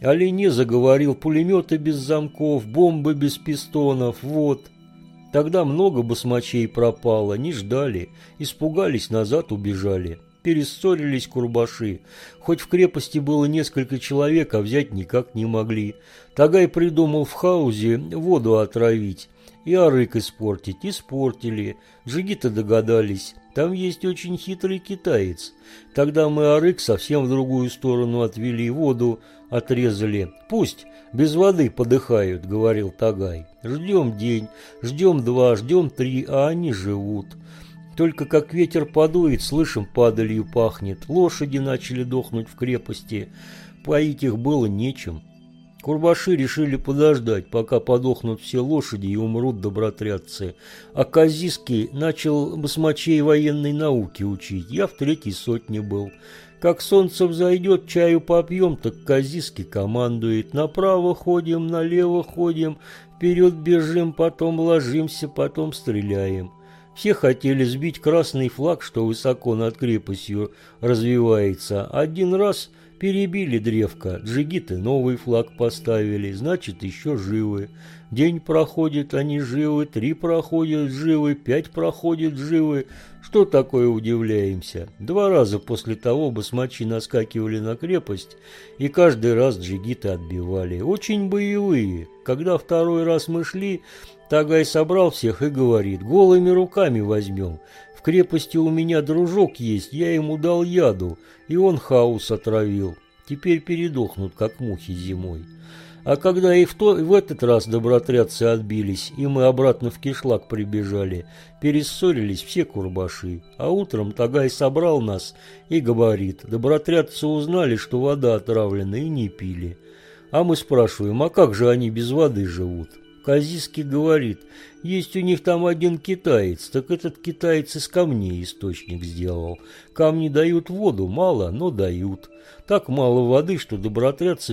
Олене заговорил, пулеметы без замков, бомбы без пистонов, вот. Тогда много басмачей пропало, не ждали, испугались, назад убежали. Перессорились курбаши. Хоть в крепости было несколько человек, а взять никак не могли. Тагай придумал в хаузе воду отравить и арык испортить. Испортили. Джигиты догадались. Там есть очень хитрый китаец. Тогда мы арык совсем в другую сторону отвели, воду отрезали. Пусть без воды подыхают, говорил Тагай. Ждем день, ждем два, ждем три, а они живут. Только как ветер подует, слышим, падалью пахнет. Лошади начали дохнуть в крепости. Поить их было нечем. Курбаши решили подождать, пока подохнут все лошади и умрут добротрядцы. А Казиский начал басмачей военной науки учить. Я в третьей сотне был. Как солнце взойдет, чаю попьем, так Казиский командует. Направо ходим, налево ходим, вперед бежим, потом ложимся, потом стреляем. Все хотели сбить красный флаг, что высоко над крепостью развивается. Один раз перебили древко, джигиты новый флаг поставили, значит еще живы. День проходит, они живы, три проходят живы, пять проходит живы. Что такое удивляемся? Два раза после того басмачи наскакивали на крепость, и каждый раз джигиты отбивали. Очень боевые. Когда второй раз мы шли, Тагай собрал всех и говорит, голыми руками возьмем. В крепости у меня дружок есть, я ему дал яду, и он хаос отравил. Теперь передохнут, как мухи зимой. А когда и в, то, и в этот раз добротрядцы отбились, и мы обратно в кишлак прибежали, перессорились все курбаши. А утром Тагай собрал нас и говорит, добротрядцы узнали, что вода отравлена, и не пили. А мы спрашиваем, а как же они без воды живут? Казиский говорит, есть у них там один китаец, так этот китаец из камней источник сделал. Камни дают воду, мало, но дают. Так мало воды, что добротрядцы